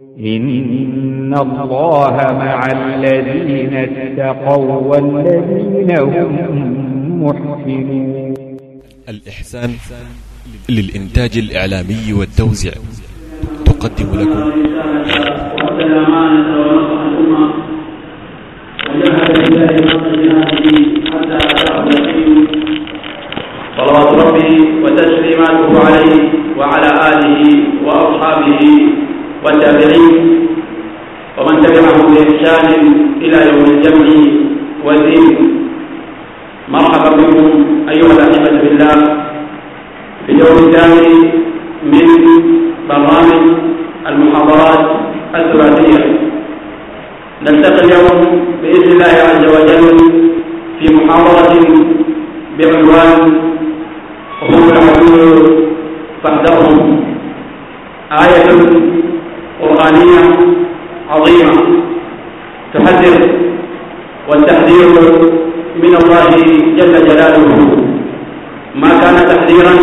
إن الله مع الذين اتقوا والذين هم محسنون الإحسان للإنتاج الإعلامي والتوزيع تقدم لكم. صلوات ربي وتسليماته عليه وعلى آله وأصحابه والتابعين ومن تبعهم بإحسان إلى يوم الجمع والدين. مرحبا بكم أيها الأحبة بالله في اليوم الثاني من برنامج المحاضرات الثلاثية. نلتقي اليوم بإذن الله عز وجل في محاضرة بعنوان هم العدو فاحذرهم. آية قرآنية عظيمة تحذر والتحذير من الله جل جلاله. ما كان تحذيرا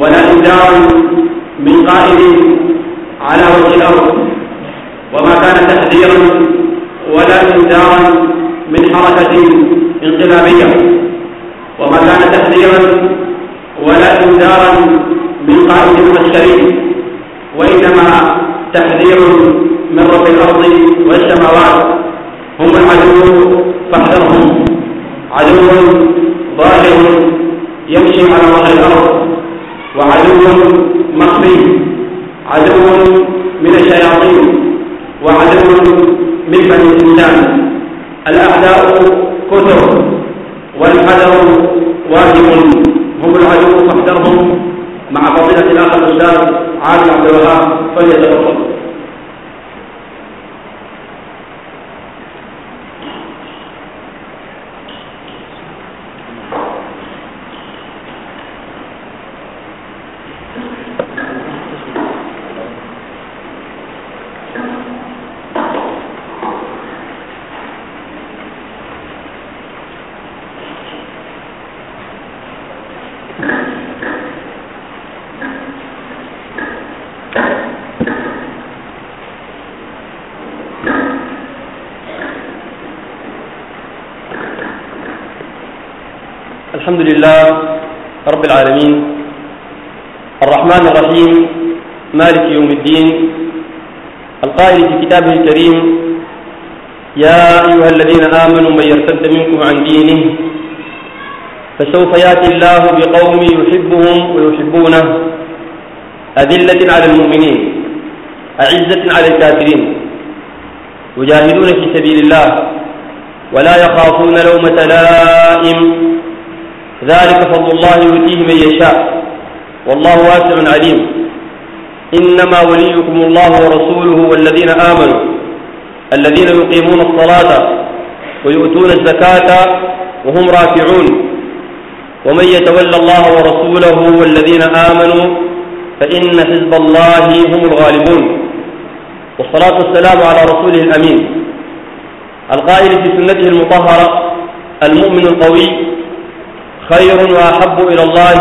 ولا إنذارا من قائد على وجه الأرض. وما كان تحذيرا ولا إنذارا من حركة انقلابية. وما كان تحذيرا ولا إنذارا من قائد عسكري وإنما تحذير من رب الأرض والسماوات. هم العدو فاحذرهم. عدو ظاهر يمشي على وجه الأرض. وعدو مخفي. عدو من الشياطين. وعدو من بني الإنسان الأعداء كثر والحذر واجب. هم العدو فاحذرهم. مع فضيلة الأخ الأستاذ عادل عبد الوهاب فليتفضل. الحمد لله رب العالمين. الرحمن الرحيم مالك يوم الدين القائل في كتابه الكريم يا أيها الذين آمنوا من يرتد منكم عن دينه فسوف يأتي الله بقوم يحبهم ويحبونه أذلة على المؤمنين أعزة على الكافرين. يجاهدون في سبيل الله ولا يخافون لومة لائم. ذلك فضل الله يؤتيه من يشاء. والله واسع عليم. إنما وليكم الله ورسوله والذين آمنوا الذين يقيمون الصلاة ويؤتون الزكاة وهم راكعون. ومن يتولى الله ورسوله والذين آمنوا فإن حزب الله هم الغالبون. والصلاة والسلام على رسوله الأمين. القائل في سنته المطهرة المؤمن القوي خير وأحب إلى الله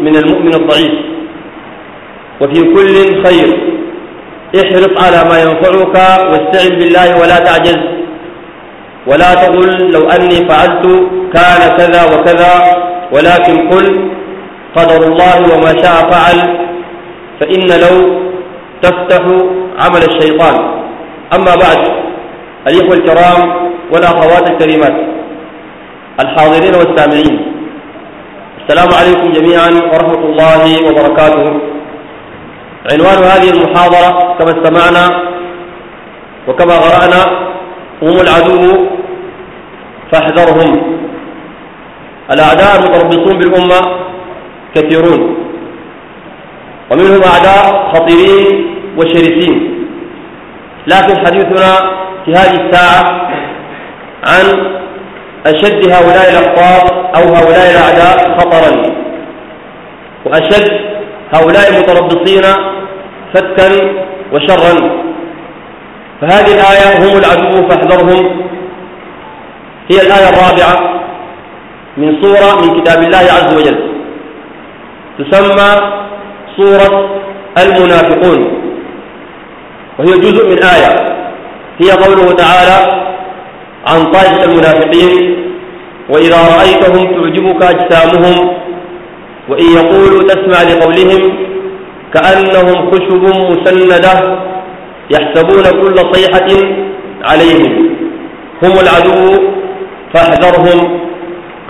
من المؤمن الضعيف. وفي كل خير. احرص على ما ينفعك واستعن بالله ولا تعجز. ولا تقل لو أني فعلت كان كذا وكذا ولكن قل قدر الله وما شاء فعل فإن لو تفتح عمل الشيطان. أما بعد الإخوة الكرام والأخوات الكريمات الحاضرين والسامعين السلام عليكم جميعا ورحمة الله وبركاته. عنوان هذه المحاضرة كما استمعنا وكما قرأنا هم العدو فاحذرهم. الأعداء المتربصون بالأمة كثيرون. ومنهم أعداء خطيرين وشرسين. لكن حديثنا في هذه الساعة عن أشد هؤلاء الأخطار أو هؤلاء خطرا. وأشد هؤلاء المتربصين فتكا وشرا. فهذه الآية هم العدو فاحذرهم. هي الآية الرابعة من سورة من كتاب الله عز وجل. تسمى سورة المنافقون. وهي جزء من آية. هي قوله تعالى عن طائفة المنافقين وإذا رأيتهم تعجبك أجسامهم وإن يقولوا تسمع لقولهم كأنهم خشب مسندة يحسبون كل صيحة عليهم هم العدو فاحذرهم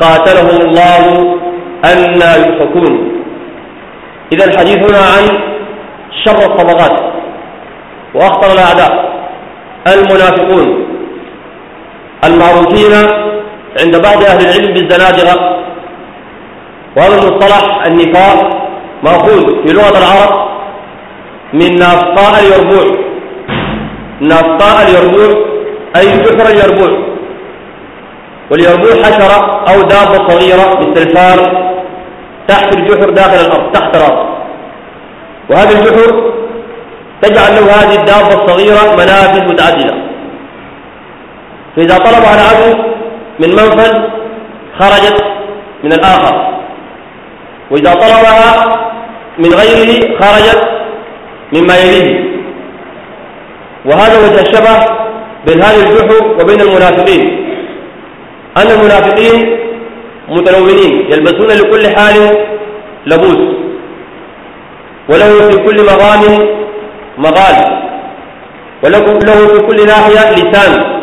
قاتلهم الله أنا يؤفكون. إذا حديثنا عن شر الطبقات وأخطر الأعداء المنافقون المعروفين عند بعض أهل العلم بالزنادقة. وهذا المصطلح النفاق مأخوذ في لغة العرب من نافقاء اليربوع. نافقاء اليربوع أي جحر اليربوع. واليربوع حشرة أو دابة صغيرة مثل الفار تحت الجحر داخل الأرض تحت الأرض. وهذا الجحر تجعل له هذه الدابة الصغيرة منافذ متعددة. فإذا طلبها العدو من منفذ خرجت من الآخر. وإذا طلبها من غيره خرجت مما يليه وهذا وجه الشبه بين هذا الجحر وبين المنافقين. أن المنافقين متلونين يلبسون لكل حال لبوس. وله في كل مغام مغال وله في كل ناحية لسان.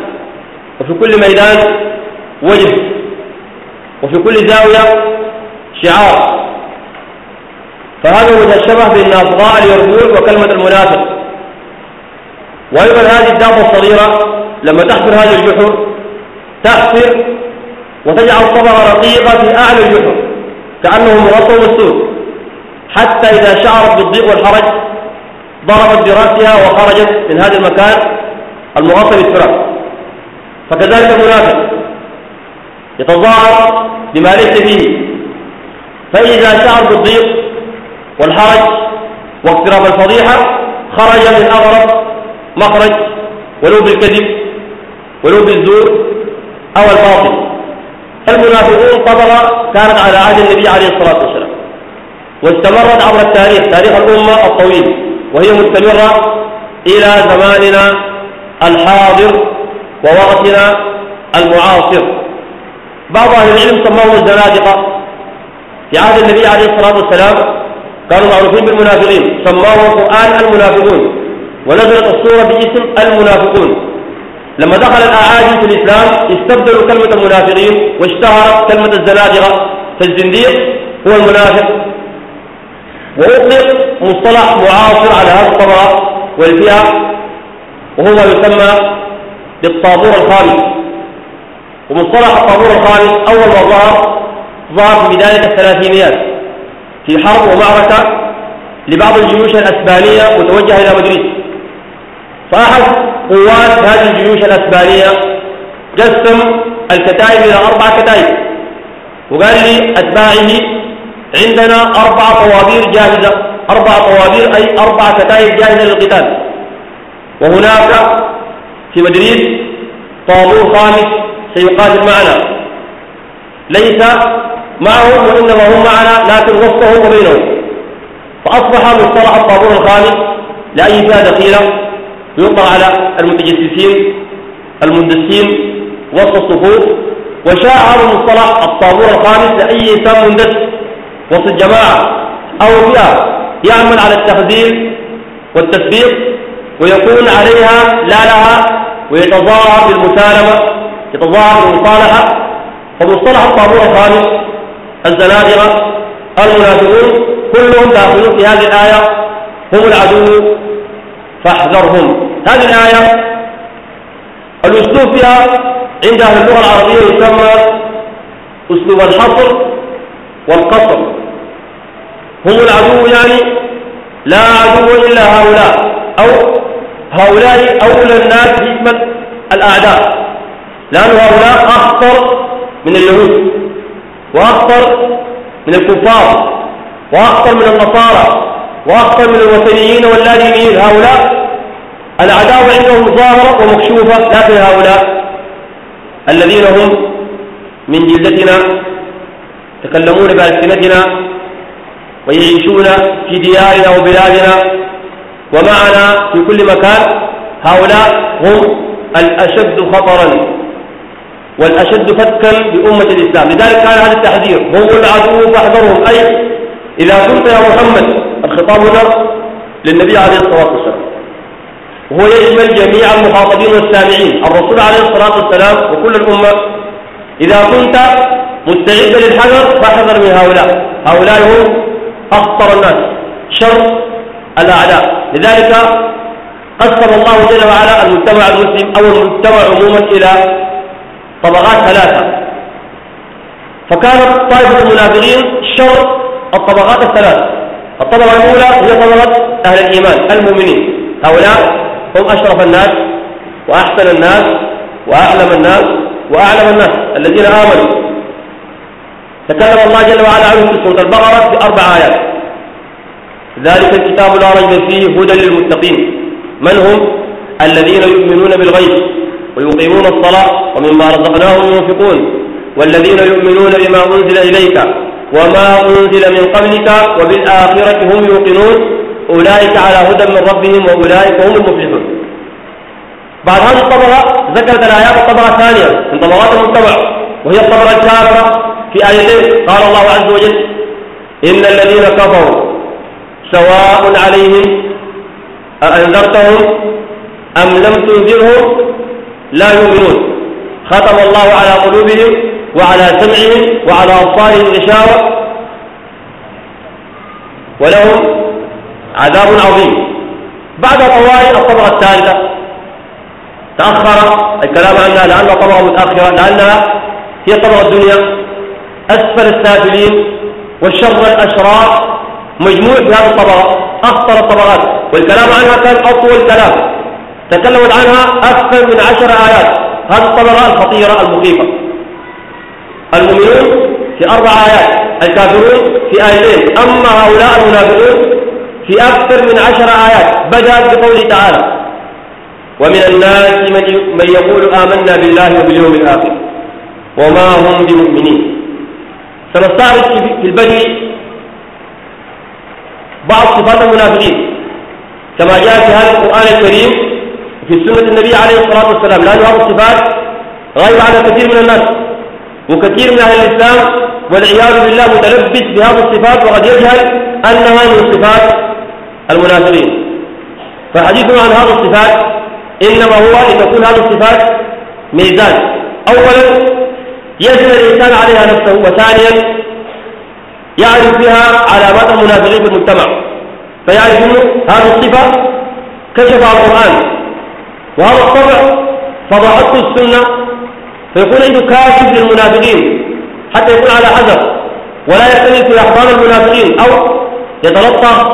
وفي كل ميدان وجه. وفي كل زاوية شعار. فهذا وجه الشبه بين أصغاء اليربوع وكلمة المنافق. وأيضا هذه الدابة الصغيرة لما تحفر هذا الجحر تحفر وتجعل طبقة رقيقة في أعلى الجحر كأنه مغطى مسدود. حتى إذا شعرت بالضيق والحرج ضربت برأسها وخرجت من هذا المكان المغطى بالتراب. فكذلك المنافق. يتظاهر بما ليس فيه فإذا شعر بالضيق والحرج واقتراب الفضيحة خرج من أغرب مخرج ولو بالكذب ولو بالزور أو الباطل. المنافقون طبقة كانت على عهد النبي عليه الصلاة والسلام واستمرت عبر التاريخ تاريخ الأمة الطويل وهي مستمرة إلى زماننا الحاضر ووقتنا المعاصر. بعض أهل العلم سموه الزنادقة. في عهد النبي عليه الصلاة والسلام كانوا معروفين بالمنافقين. سموه القرآن المنافقون. ونزلت الصورة باسم المنافقون. لما دخل الأعاجم في الإسلام استبدلوا كلمة المنافقين واشتهرت كلمة الزنادقة. فالزنديق هو المنافق. وأطلق مصطلح معاصر على هذه الطبقة والفئة وهو ما يسمى بالطابور الخامس ومصطلح الطابور الخامس أول ما ظهر ظهر في بداية الثلاثينيات في حرب ومعركة لبعض الجيوش الأسبانية متوجهة إلى مدريد. فأحد قوات هذه الجيوش الأسبانية قسم الكتائب إلى أربع كتائب وقال لي أتباعه عندنا أربع طوابير جاهزة أربع طوابير أي أربع كتائب جاهزة للقتال. وهناك في مدريد طابور خامس سيقاتل معنا. ليس معهم وإنما هم معنا لكن وسطهم وبينهم. فأصبح مصطلح الطابور الخامس لأي فئة دخيلة يطلع على المتجسسين المندسين وسط الصفوف. وشاع هذا المصطلح الطابور الخامس لأي إنسان مندس. وسط جماعة أو فئة يعمل على التخذيل والتثبيط ويكون عليها لا لها ويتظاهر بالمسالمة. يتظاهر بالمصالحة فمصطلح الطابور الخامس الزنادقة المنافقون كلهم داخلون في هذه الآية هم العدو فاحذرهم. هذه الآية الأسلوب فيها عند أهل اللغة العربية يسمى أسلوب الحصر والقصر. هم العدو يعني لا عدو إلا هؤلاء أو هؤلاء أولى الناس باسم الأعداء. لأن هؤلاء أخطر من اليهود وأخطر من الكفار وأخطر من النصارى وأخطر من الوثنيين واللادينيين. هؤلاء العداوة عندهم ظاهرة ومكشوفة لكن هؤلاء الذين هم من جلدتنا يتكلمون بألسنتنا ويعيشون في ديارنا وبلادنا. ومعنا في كل مكان هؤلاء هم الأشد خطرا. والأشد فتكا بأمة الإسلام. لذلك كان هذا التحذير. هم العدو فاحذرهم. أي إذا كنت يا محمد الخطاب هنا للنبي عليه الصلاة والسلام. وهو يشمل جميع المخاطبين والسامعين. الرسول عليه الصلاة والسلام وكل الأمة إذا كنت مستعدا للحذر فاحذر من هؤلاء. هؤلاء هم أخطر الناس. شر الأعداء. لذلك قسم الله جل وعلا المجتمع المسلم أو المجتمع عموما إلى طبقات ثلاثة. فكانت طائفة المنافقين شر الطبقات الثلاث. الطبقة الأولى هي طبقة أهل الإيمان المؤمنين. هؤلاء هم أشرف الناس وأحسن الناس وأعلم الناس وأعلم الناس الذين آمنوا. تكلم الله جل وعلا عنهم في سورة البقرة بأربع آيات. ذلك الكتاب لا ريب فيه هدى للمتقين. من هم؟ الذين يؤمنون بالغيب. ويقيمون الصلاة ومما رزقناهم ينفقون. والذين يؤمنون بما أنزل إليك وما أنزل من قبلك وبالآخرة هم يوقنون. أولئك على هدى من ربهم وأولئك هم المفلحون. بعد هذه الطبقة ذكرت الآيات الطبقة الثانية من طبقات المجتمع وهي الطبقة الكافرة في آيتين قال الله عز وجل إن الذين كفروا سواء عليهم أأنذرتهم أم لم تنذرهم لا يؤمنون. ختم الله على قلوبهم وعلى سمعهم وعلى أبصارهم غشاوة. ولهم عذاب عظيم. بعد طوال الطبقة الثالثة تأخر الكلام عنها لأنها طبقة متأخرة لأنها هي طبقة الدنيا. أسفل السافلين والشر الأشرار مجموع في هذه الطبقة أخطر الطبقات. والكلام عنها كان أطول كلام. تكلمت عنها أكثر من عشر آيات. هذه الطبقة الخطيرة المخيفة المؤمنون في أربع آيات الكافرون في آيتين. أما هؤلاء المنافقون في أكثر من عشر آيات. بدأت بقوله تعالى ومن الناس من يقول آمنا بالله وباليوم الآخر وما هم بمؤمنين. سنستعرض في البدء بعض صفات المنافقين. كما جاء في هذا القرآن الكريم في سنة النبي عليه الصلاة والسلام. لأن هذه الصفات غير على كثير من الناس. وكثير من أهل الإسلام والعياذ بالله متلبس بهذه الصفات وقد يجهل أنها من صفات المنافقين فحديثنا عن هذه الصفات إنما هو لتكون هذه الصفات ميزان. أولا يجب الإنسان عليها نفسه وثانيا يعرف فيها علامات المنافقين في المجتمع. فيعرف أنه هذه الصفة كشف القرآن. وهذا الطبع فضحته السنة فيكون عنده كاشف للمنافقين حتى يكون على حذر ولا يختلف في أحضان المنافقين أو يتلطف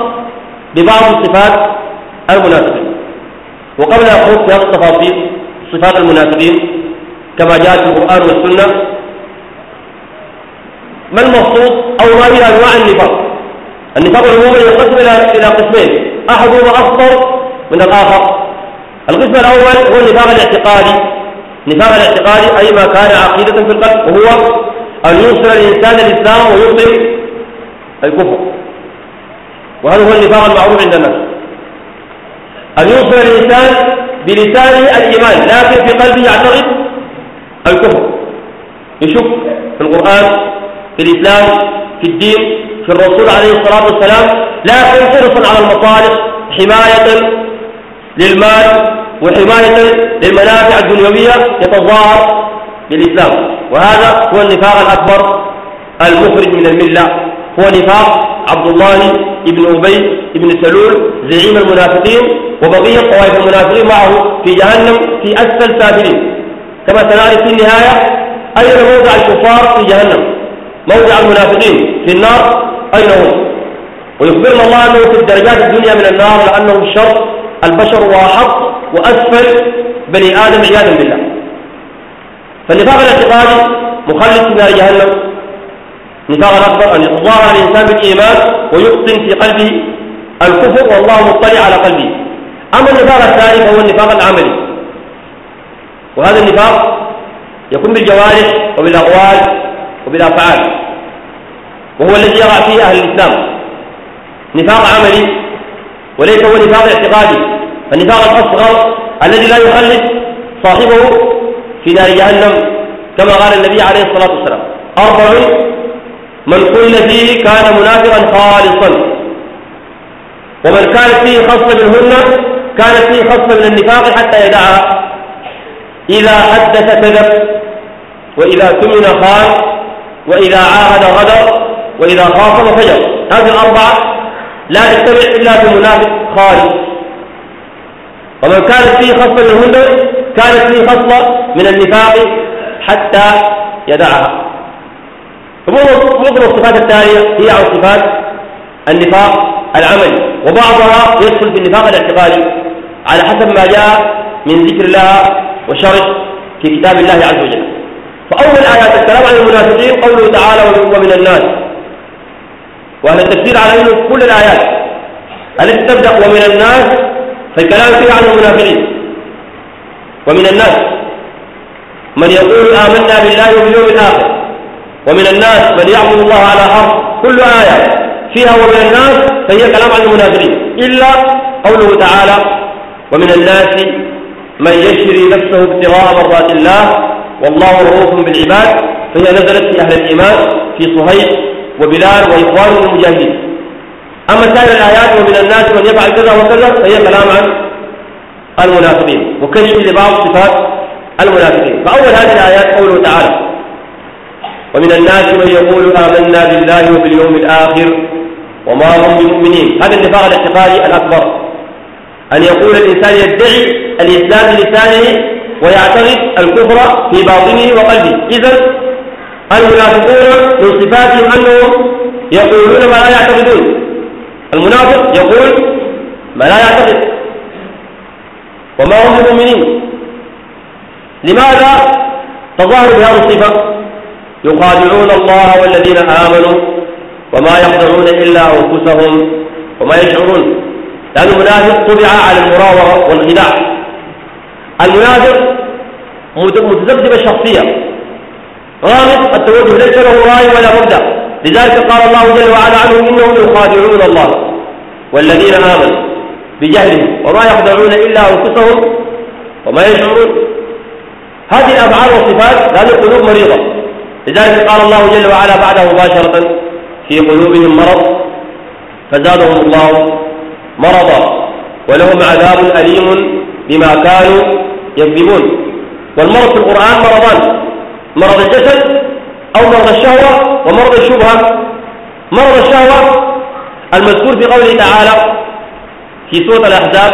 ببعض صفات المنافقين. وقبل أن أخوض في هذه التفاصيل صفات المنافقين كما جاءت في القرآن والسنة ما المقصود أو ما هي أنواع النفاق؟ النفاق عموما ينقسم إلى إلى قسمين. أحدهما أخطر من الآخر. القسم الأول هو النفاق الاعتقادي النفاق الاعتقادي أي ما كان عقيدة في القلب وهو أن ينصر الإنسان الإسلام ويبطل الكفر. وهذا هو النفاق المعروف عند الناس. أن ينصر الإنسان بلسانه الإيمان لكن في قلبه يعتقد الكفر. يشك في القرآن في الإسلام في الدين في الرسول عليه الصلاة والسلام لكن حرصا على المصالح حماية للمال وحماية للمنافع الدنيوية يتظاهر بالإسلام. وهذا هو النفاق الأكبر المخرج من الملة. هو نفاق عبد الله بن أبي بن سلول زعيم المنافقين وبقية طوائف المنافقين معه في جهنم في أسفل سافلين. كما سنعرف في النهاية أين موضع الكفار في جهنم؟ موضع المنافقين في النار أين هم؟ ويخبرنا الله أنه في الدرجات الدنيا من النار لأنه الشر البشر وأحط وأسفل بني آدم عياذا بالله. فالنفاق الاعتقادي مخلد في نار جهنم. النفاق الأكبر أن يتظاهر الإنسان بالإيمان ويبطن في قلبه الكفر والله مطلع على قلبه. أما النفاق الثاني فهو النفاق العملي. وهذا النفاق يكون بالجوارح وبالأقوال وبالأفعال. وهو الذي يقع فيه أهل الإسلام. نفاق عملي وليس هو نفاق اعتقادي. النفاق الأصغر الذي لا يخلد صاحبه في نار جهنم كما قال النبي عليه الصلاة والسلام. أربع من كل فيه كان منافقا خالصا. ومن كانت فيه خصلة منهن كانت فيه خصلة من النفاق حتى يدعها إذا حدث كذب وإذا تمن خان وإذا عاهد غدر وإذا خاصم فجر. هذه الأربعة لا تتبع إلا في منافق خالص. ومن كانت فيه خصلة منهن كانت فيه خصلة من النفاق حتى يدعها. معظم الصفات التالية هي عن صفات النفاق العملي. وبعضها يدخل في النفاق الاعتقادي على حسب ما جاء من ذكر الله وشرح في كتاب الله عز وجل. فأول آيات الكلام عن المنافقين قوله تعالى ومن الناس. وأهل التفسير على أنه كل الآيات. التي تبدأ ومن الناس؟ فالكلام فيها عن المنافقين. ومن الناس من يقول آمنا بالله وباليوم الآخر ومن الناس من يعبد الله على حرف كل آية فيها ومن الناس فهي كلام عن المنافقين. إلا قوله تعالى ومن الناس من يشري نفسه ابتغاء مرضات الله والله رؤوف بالعباد فهي نزلت في أهل الإيمان في صهيب وبلال وإخوان المجاهدين. أما سائر الآيات ومن الناس من يفعل كذا وكذا فهي كلام عن المنافقين وكشف لبعض صفات المنافقين. فأول هذه الآيات قوله تعالى ومن الناس من يقول آمنا بالله وباليوم الآخر وما هم بمؤمنين. هذا النفاق الاعتقادي الأكبر. أن يقول الإنسان يدعي الإسلام بلسانه ويعتقد الكفر في باطنه وقلبه. إذا المنافقون من صفاتهم أنهم يقولون ما لا يعتقدون. المنافق يقول ما لا يعتقد وما هم بمؤمنين. لماذا تظاهر بهذه الصفة؟ يخادعون الله والذين آمنوا وما يخدعون إلا أنفسهم وما يشعرون. لأن المنافق طبع على المراوغة والخداع المنافق متذبذب الشخصية. غامض التوجه ليس له راي ولا مبدأ. لذلك قال الله جل وعلا عنهم إنهم يخادعون الله. والذين آمنوا بجهلهم وما يخدعون إلا أنفسهم وما يشعرون. هذه الأفعال والصفات لأن القلوب مريضة. لذلك قال الله جل وعلا بعده مباشرة في قلوبهم مرض فزادهم الله مرضا ولهم عذاب أليم بما كانوا يكذبون. والمرض في القرآن مرضان. مرض الجسد أو مرض الشهوة ومرض الشبهة. مرض الشهوة المذكور في قوله تعالى في سورة الأحزاب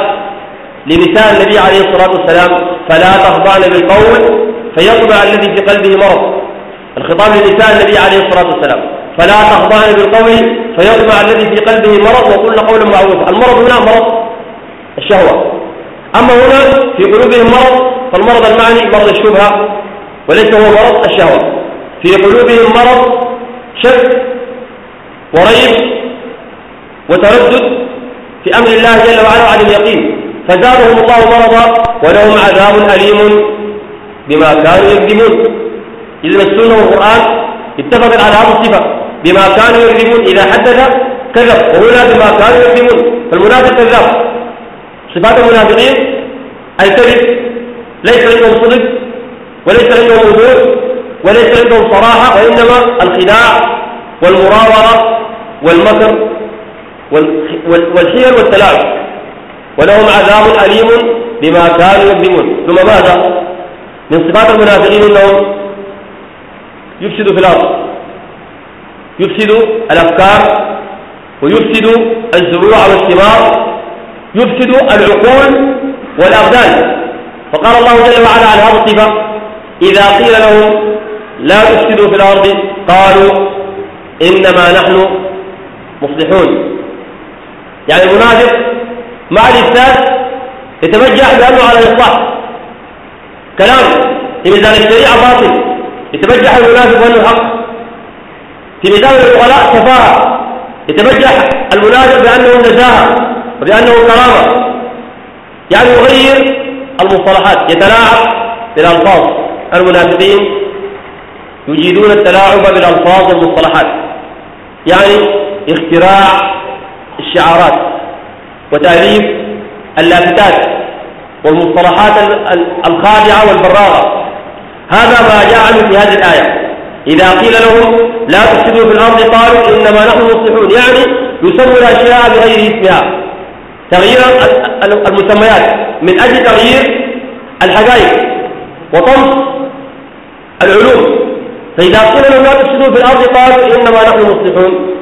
لنساء النبي عليه الصلاة والسلام فلا تخضعن بالقول فيطبع الذي في قلبه مرض. الخطاب لنساء النبي عليه الصلاة والسلام فلا تخضعن بالقول فيطبع الذي في قلبه مرض وقلن قولا معروفا المرض هنا مرض الشهوة. أما هنا في قلوبهم مرض فالمرض المعني مرض الشبهة وليس هو مرض الشهوة. في قلوبهم مرض شك وريب وتردد في أمر الله جل وعلا وعن اليقين. فزادهم الله مرضا ولهم عذاب أليم بما كانوا يكذبون. إذن السنة والقرآن اتفقت على هذه الصفة بما كانوا يكذبون. إذا حدث كذب وهنا بما كانوا يكذبون. فالمنافق كذاب. صفات المنافقين الكذب ليس عندهم صدق وليس عندهم وجود وليس عندهم صراحة وإنما الخداع والمراوغة والمكر والحيل والتلاعب. ولهم عذاب أليم بما كانوا يكذبون ثم ماذا؟ من صفات المنافقين أنهم يفسدوا في الأرض. يفسدوا الأفكار ويفسدوا الزروع والثمار يفسدوا العقول والأبدان. فقال الله جل وعلا على هذا الصفة إذا قيل لهم لا تفسدوا في الأرض قالوا إنما نحن مصلحون. يعني المنافق مع الإفساد يتبجح بأنه على الإصلاح كلام. في ميزان الشريعة باطل. يتبجح المنافق بأنه حق. في ميزان العقلاء كفاءة يتبجح المنافق بأنه نزاهة وبأنه كرامة. يعني يغير المصطلحات. يتلاعب بالألفاظ. المنافقين يجيدون التلاعب بالألفاظ والمصطلحات. يعني اختراع الشعارات وتأليف اللافتات والمصطلحات الخادعة والبراغة. هذا ما عنه في هذه الآية. إذا قيل لهم لا تفسدوا في الأرض قالوا إنما نحن مصلحون. يعني يسموا الأشياء بغير اسمها. تغيير المسميات من أجل تغيير الحقائق وطمس العلوم. فإذا قيل لهم لا تفسدوا في الأرض قالوا إنما نحن مصلحون.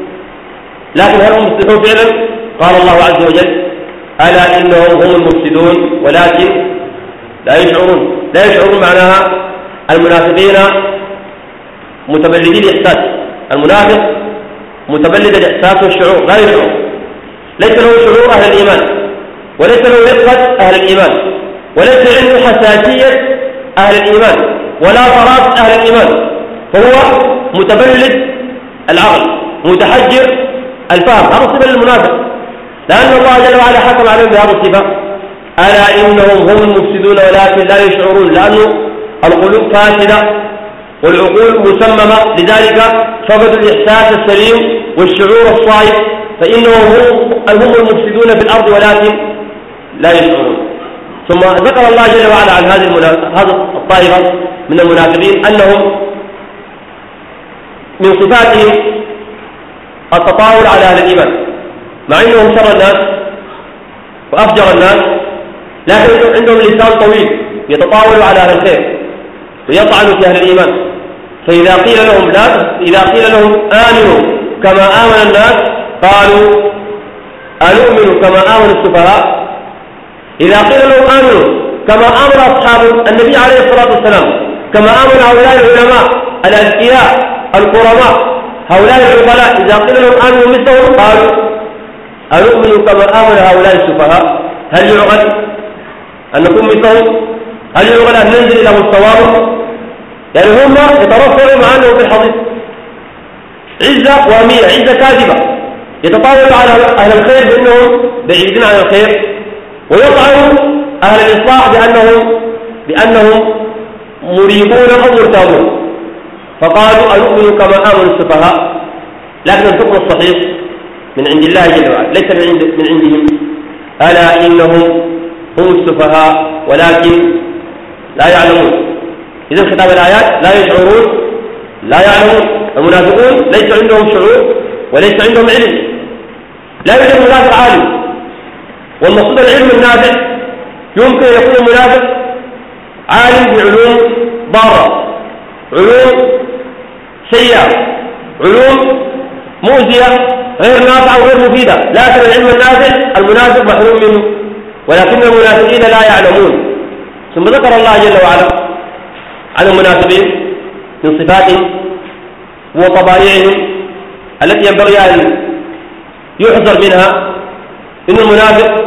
لكن هل هم مصلحون فعلا؟ قال الله عز وجل ألا إنهم هم المفسدون؟ ولكن لا يشعرون. لا يشعرون معناها المنافقين متبلدي الإحساس. المنافق متبلد الإحساس والشعور لا يشعر ليس له شعور أهل الإيمان وليس له رقة أهل الإيمان وليس عنده حساسية أهل الإيمان ولا طراط أهل الإيمان. فهو متبلد العقل متحجر الفهم هذا صفة للمنافق. لأن الله جل وعلا حكم عليهم بهذه الصفة. ألا إنهم هم المفسدون ولكن لا يشعرون؟ لأنه القلوب فاسدة والعقول مسممة. لذلك فقدوا الإحساس السليم والشعور الصائب. فإنهم هم المفسدون في الأرض ولكن لا يشعرون. ثم ذكر الله جل وعلا عن هذه هذه الطائفة من المنافقين أنهم من صفاتهم التطاول على أهل الإيمان مع أنهم شر الناس وأفجر الناس لكن عندهم لسان طويل يتطاول على أهل الخير ويطعن في أهل الإيمان. فإذا قيل لهم لا إذا قيل لهم آمنوا كما آمن الناس قالوا أنؤمن كما آمن السفهاء؟ إذا قيل لهم آمنوا كما آمن أصحاب النبي عليه الصلاة والسلام كما آمن هؤلاء العلماء الأذكياء الكرماء هؤلاء العقلاء إذا قيل لهم آمنوا مثلهم قالوا أنؤمن كما آمن هؤلاء السفهاء؟ هل يعقل أن نكون مثلهم؟ هل يعقل أن ننزل إلى مستواهم يعني هم يترفعوا مع أنهم في الحضيض عزة وهمية عزة كاذبة. يتطاولوا على أهل الخير بأنهم بعيدين عن الخير ويطعنوا أهل الإصلاح بأنهم بأنهم مريبون أو مرتابون. فقالوا أنؤمن كما آمن السفهاء؟ لكن الحكم الصحيح من عند الله جل وعلا ليس من, عند من عندهم. ألا إنهم هم السفهاء ولكن لا يعلمون. إذا ختام الآيات لا يشعرون لا يعلمون. المنافقون ليس عندهم شعور وليس عندهم علم. لا يوجد منافق عالم. والمقصود العلم النافع يمكن أن يكون المنافق عالم بعلوم ضارة. علوم سيئة علوم مؤذية غير نافعة وغير مفيدة لكن العلم النافع المنافق محروم منه ولكن المنافقين لا يعلمون. ثم ذكر الله جل وعلا عن المنافقين من صفاتهم وطبائعهم التي ينبغي أن يحذر منها إن المنافق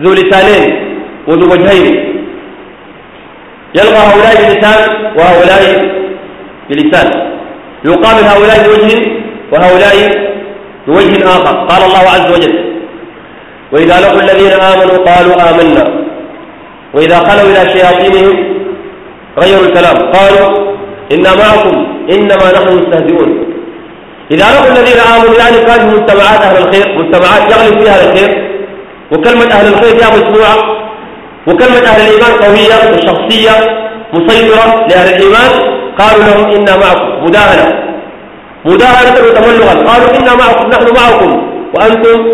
ذو لسانين وذو وجهين يلقى هؤلاء بلسان وهؤلاء بلسان. يقابل هؤلاء بوجه وهؤلاء بوجه آخر. قال الله عز وجل وإذا لقوا الذين آمنوا قالوا آمنا. وإذا خلوا إلى شياطينهم غيروا الكلام. قالوا إنا معكم إنما نحن مستهزئون. إذا لقوا الذين آمنوا يعني كانوا مجتمعات أهل الخير مجتمعات يغلب فيها الخير. وكلمة أهل الخير فيها مجموعة وكلمة أهل الإيمان قوية وشخصية مسيطرة لأهل الإيمان. قالوا لهم إنا معكم. مداهنة. مداهنة وتملغا قالوا إنا معكم. نحن معكم. وأنتم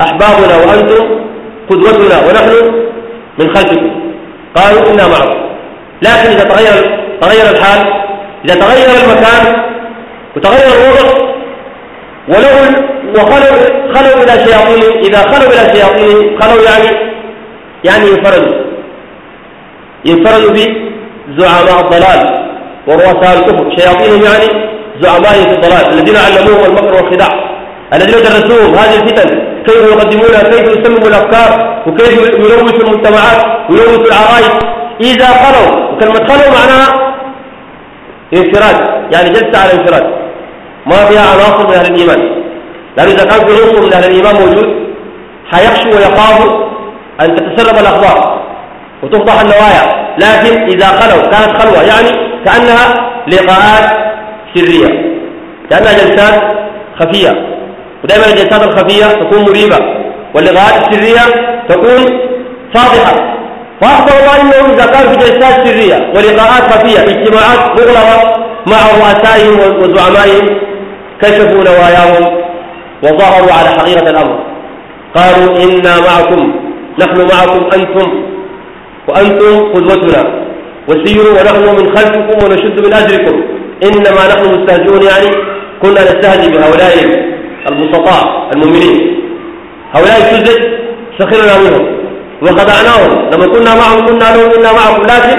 أحبابنا وأنتم قدوتنا ونحن من خلفكم. قالوا إنا معكم. لكن إذا تغير تغير الحال إذا تغير المكان وتغير الوضع ولو وخلوا خلوا إلى شياطين إذا خلوا إلى شياطين خلوا يعني يعني ينفردوا ينفردوا بزعماء الضلال ورؤساء الكفر. شياطينهم يعني زعماء الضلال الذين علموهم المكر والخداع الذين درسوهم هذه الفتن كيف يقدمونها كيف يسمموا الأفكار وكيف يلوثوا المجتمعات ويلوثوا العرائس. إذا خلوا وكلمة خلوا معناها انفراد يعني جلسة على انفراد. ما فيها عناصر من أهل الإيمان. لأن إذا كان في عنصر من أهل الإيمان موجود حيخشوا ويخافوا أن تتسرب الأخبار وتفضح النوايا لكن إذا خلوا كانت خلوة يعني كأنها لقاءات سرية كأنها جلسات خفية ودائما الجلسات الخفية تكون مريبة واللقاءات السرية تكون فاضحة. فأخبر الله أنهم إذا كانوا في جلسات سرية ولقاءات خفية اجتماعات مغلقة مع رؤسائهم وزعمائهم كشفوا نواياهم وظهروا على حقيقة الأمر. قالوا إنا معكم. نحن معكم أنتم وأنتم قدوتنا وسيروا ونحن من خلفكم ونشد من أجركم. إنما نحن مستهزئون يعني كنا نستهزئ بهؤلاء البسطاء المؤمنين. هؤلاء السذج سخرنا منهم وخدعناهم لما كنا معهم كنا لهم إنا معكم لكن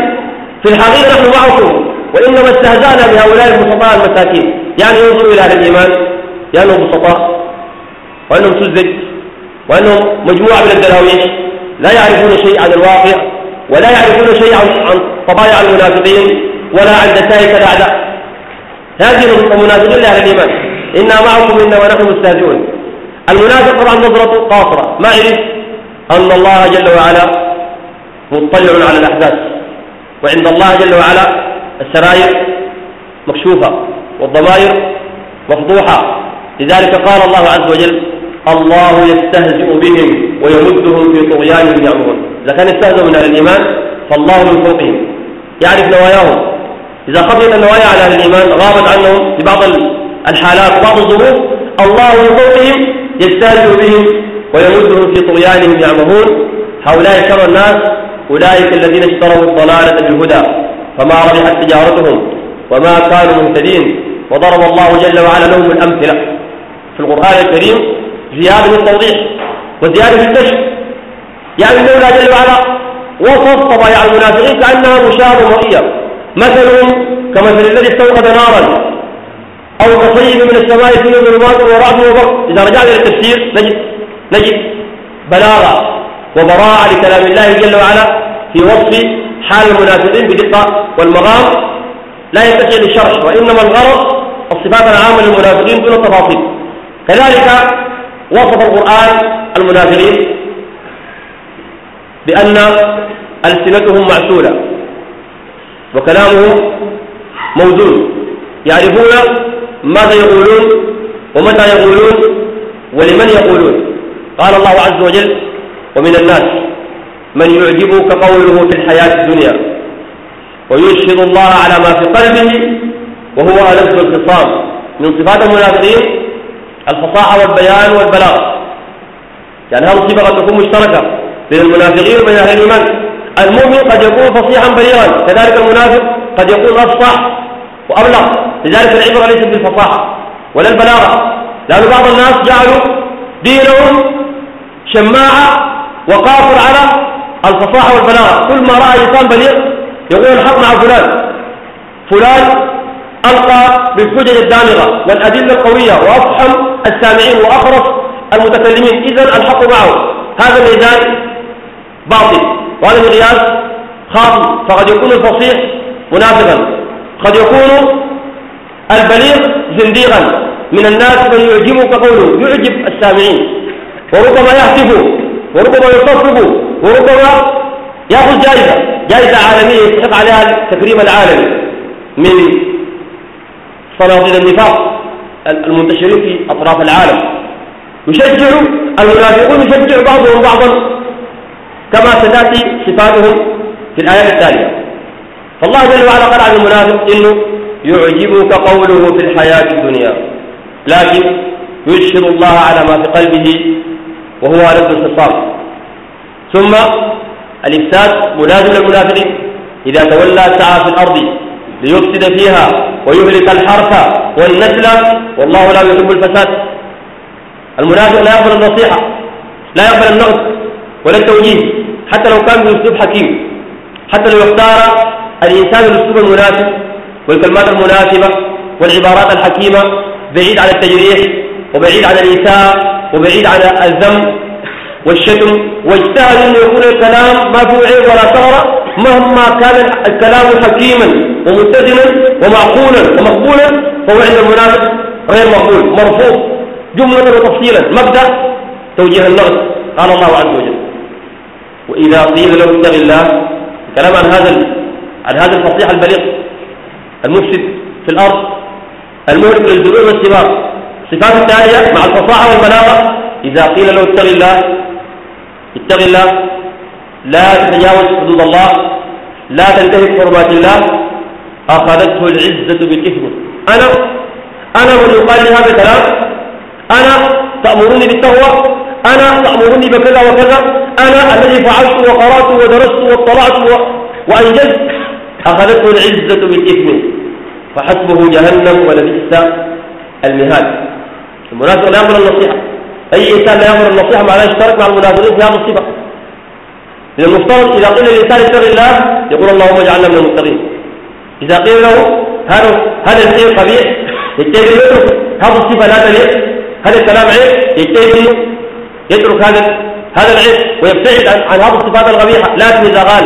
في الحقيقة نحن معكم. وإنما استهزأنا بهؤلاء البسطاء المساكين. يعني ينظروا إلى أهل الإيمان. لأنهم بسطاء وأنهم سذج وأنهم مجموعة من الدراويش. لا يعرفون شيء عن الواقع ولا يعرفون شيء عن طبائع المنافقين ولا عن دسائس الأعداء هذه المنافقين لأهل الإيمان. إنا معكم إنما نحن مستهزئون. المنافق طبعا نظرته قاصرة. ما عرف أن الله جل وعلا مطلع على الأحداث. وعند الله جل وعلا السرائر مكشوفة والضمائر مفضوحة. لذلك قال الله عز وجل الله يستهزئ بهم. ويمدهم في طغيانهم يعمرون إذا كان يستهزئ من أهل الإيمان فالله من فوقهم. يعرف نواياهم. إذا خفيت النوايا على أهل الإيمان غابت عنهم في بعض الحالات وبعض الظروف الله من فوقهم يستهزئ بهم ويمدهم في طغيانهم يعمهون هؤلاء شر الناس أولئك الذين اشتروا الضلالة بالهدى فما ربحت تجارتهم وما كانوا مهتدين. وضرب الله جل وعلا لهم الأمثلة. في القرآن الكريم زيادة التوضيح وزيادة الكشف يعني المولى جل وعلا وصف طبائع المنافقين كأنها مشابهة مرئية مثلهم كمثل الذي استوقد نارا أو كصيب من السماء فيه ظلمات ورعد وبرق إذا رجعنا إلى التفسير نجد نجد بلاغة وبراءة لكلام الله جل وعلا في وصف حال المنافقين بدقة والمغام لا يتجه للشرح وإنما الغرض الصفات العامة للمنافقين دون تفاصيل. كذلك وصف القرآن المنافقين بأن ألسنتهم معسولة وكلامهم موزون يعرفون ماذا يقولون ومتى يقولون ولمن يقولون. قال الله عز وجل ومن الناس من يعجبك قوله في الحياة الدنيا ويشهد الله على ما في قلبه وهو ألد الخصام. من صفات المنافقين الفصاحة والبيان والبلاغ. يعني هذه الصفة قد تكون مشتركة بين المنافقين وبين أهل الإيمان. المؤمن قد يكون فصيحا بليغا كذلك المنافق قد يكون أفصح وأبلغ. لذلك العبرة ليست بالفصاحة ولا البلاغة. لأن بعض الناس جعلوا دينهم شماعة وقاصر على الفصاحة والبلاغة. كل ما رأى إنسان بليغ يقول الحق مع فلان. فلان ألقى بالحجج الدامغة والأدلة القوية وأفحم السامعين وأخرس المتكلمين. إذا الحق معه. هذا الميزان باطل. وهذا المقياس خاطئ. فقد يكون الفصيح منافقا. قد يكون البليغ زنديقا. من الناس من يعجبك قوله يعجب السامعين. وربما يهتف. وربما يصفق. وربما يأخذ جائزة. جائزة عالمية يستحق عليها التكريم العالمي من صناديد النفاق. المنتشرين في أطراف العالم. يشجع المنافقون يشجع بعضهم بعضا كما ستأتي صفاتهم في الآيات التالية. فالله جل وعلا قال عن المنافق إنه يعجبك قوله في الحياة الدنيا لكن يشهد الله على ما في قلبه وهو ألد الخصام. ثم الإفساد ملازم للمنافقين إذا تولى سعى في الأرض ليفسد فيها ويهلك الحرث والنسل. والله لا يحب الفساد. المنافق لا يقبل النصيحة لا يقبل النقد ولا التوجيه حتى لو كان بأسلوب حكيم حتى لو اختار الإنسان الأسلوب المناسب والكلمات المناسبة والعبارات الحكيمة بعيد عن التجريح وبعيد عن الإساءة وبعيد عن الذم والشتم. واجتهد أن يكون الكلام ما فيه عيب ولا ثغرة. مهما كان الكلام حكيما ومتزنا ومعقولا ومقبولا فهو عند المنافق غير مقبول مرفوض. جملة وتفصيلا. مبدأ توجيه النقد قال الله عز وجل. وإذا قيل له اتق الله كلام عن هذا عن هذا الفصيح البليغ المفسد في الأرض المهلك للزروع والثمار صفات التالية مع الفصاحة والبلاغة إذا قيل له اتق الله اتق الله لا تتجاوز حدود الله لا تنتهك حرمات الله. أخذته العزة بالإثم. أنا أنا من يقال لي هذا الكلام. أنا تأمرني بالتقوى. أنا تأمرني بكذا وكذا. أنا الذي فعلت وقرأت ودرست واطلعت وأنجزت. أخذته العزة بالإثم. فحسبه جهنم ولبئس المهاد. المنافق لا يأمر النصيحة. أي إنسان لا يأمر النصيحة معناه اشترك مع المنافقين في هذا الصفة. من المفترض إذا قيل للإنسان اتق الله يقول اللهم اجعلنا من المتقين. إذا قيل له هذا هذا الشيء قبيح يجتهد يترك هذه الصفة لا تليق هذا الكلام عيب يجتهد يترك هذا هذا العيب ويبتعد عن, عن هذه الصفات القبيحة لكن إذا قال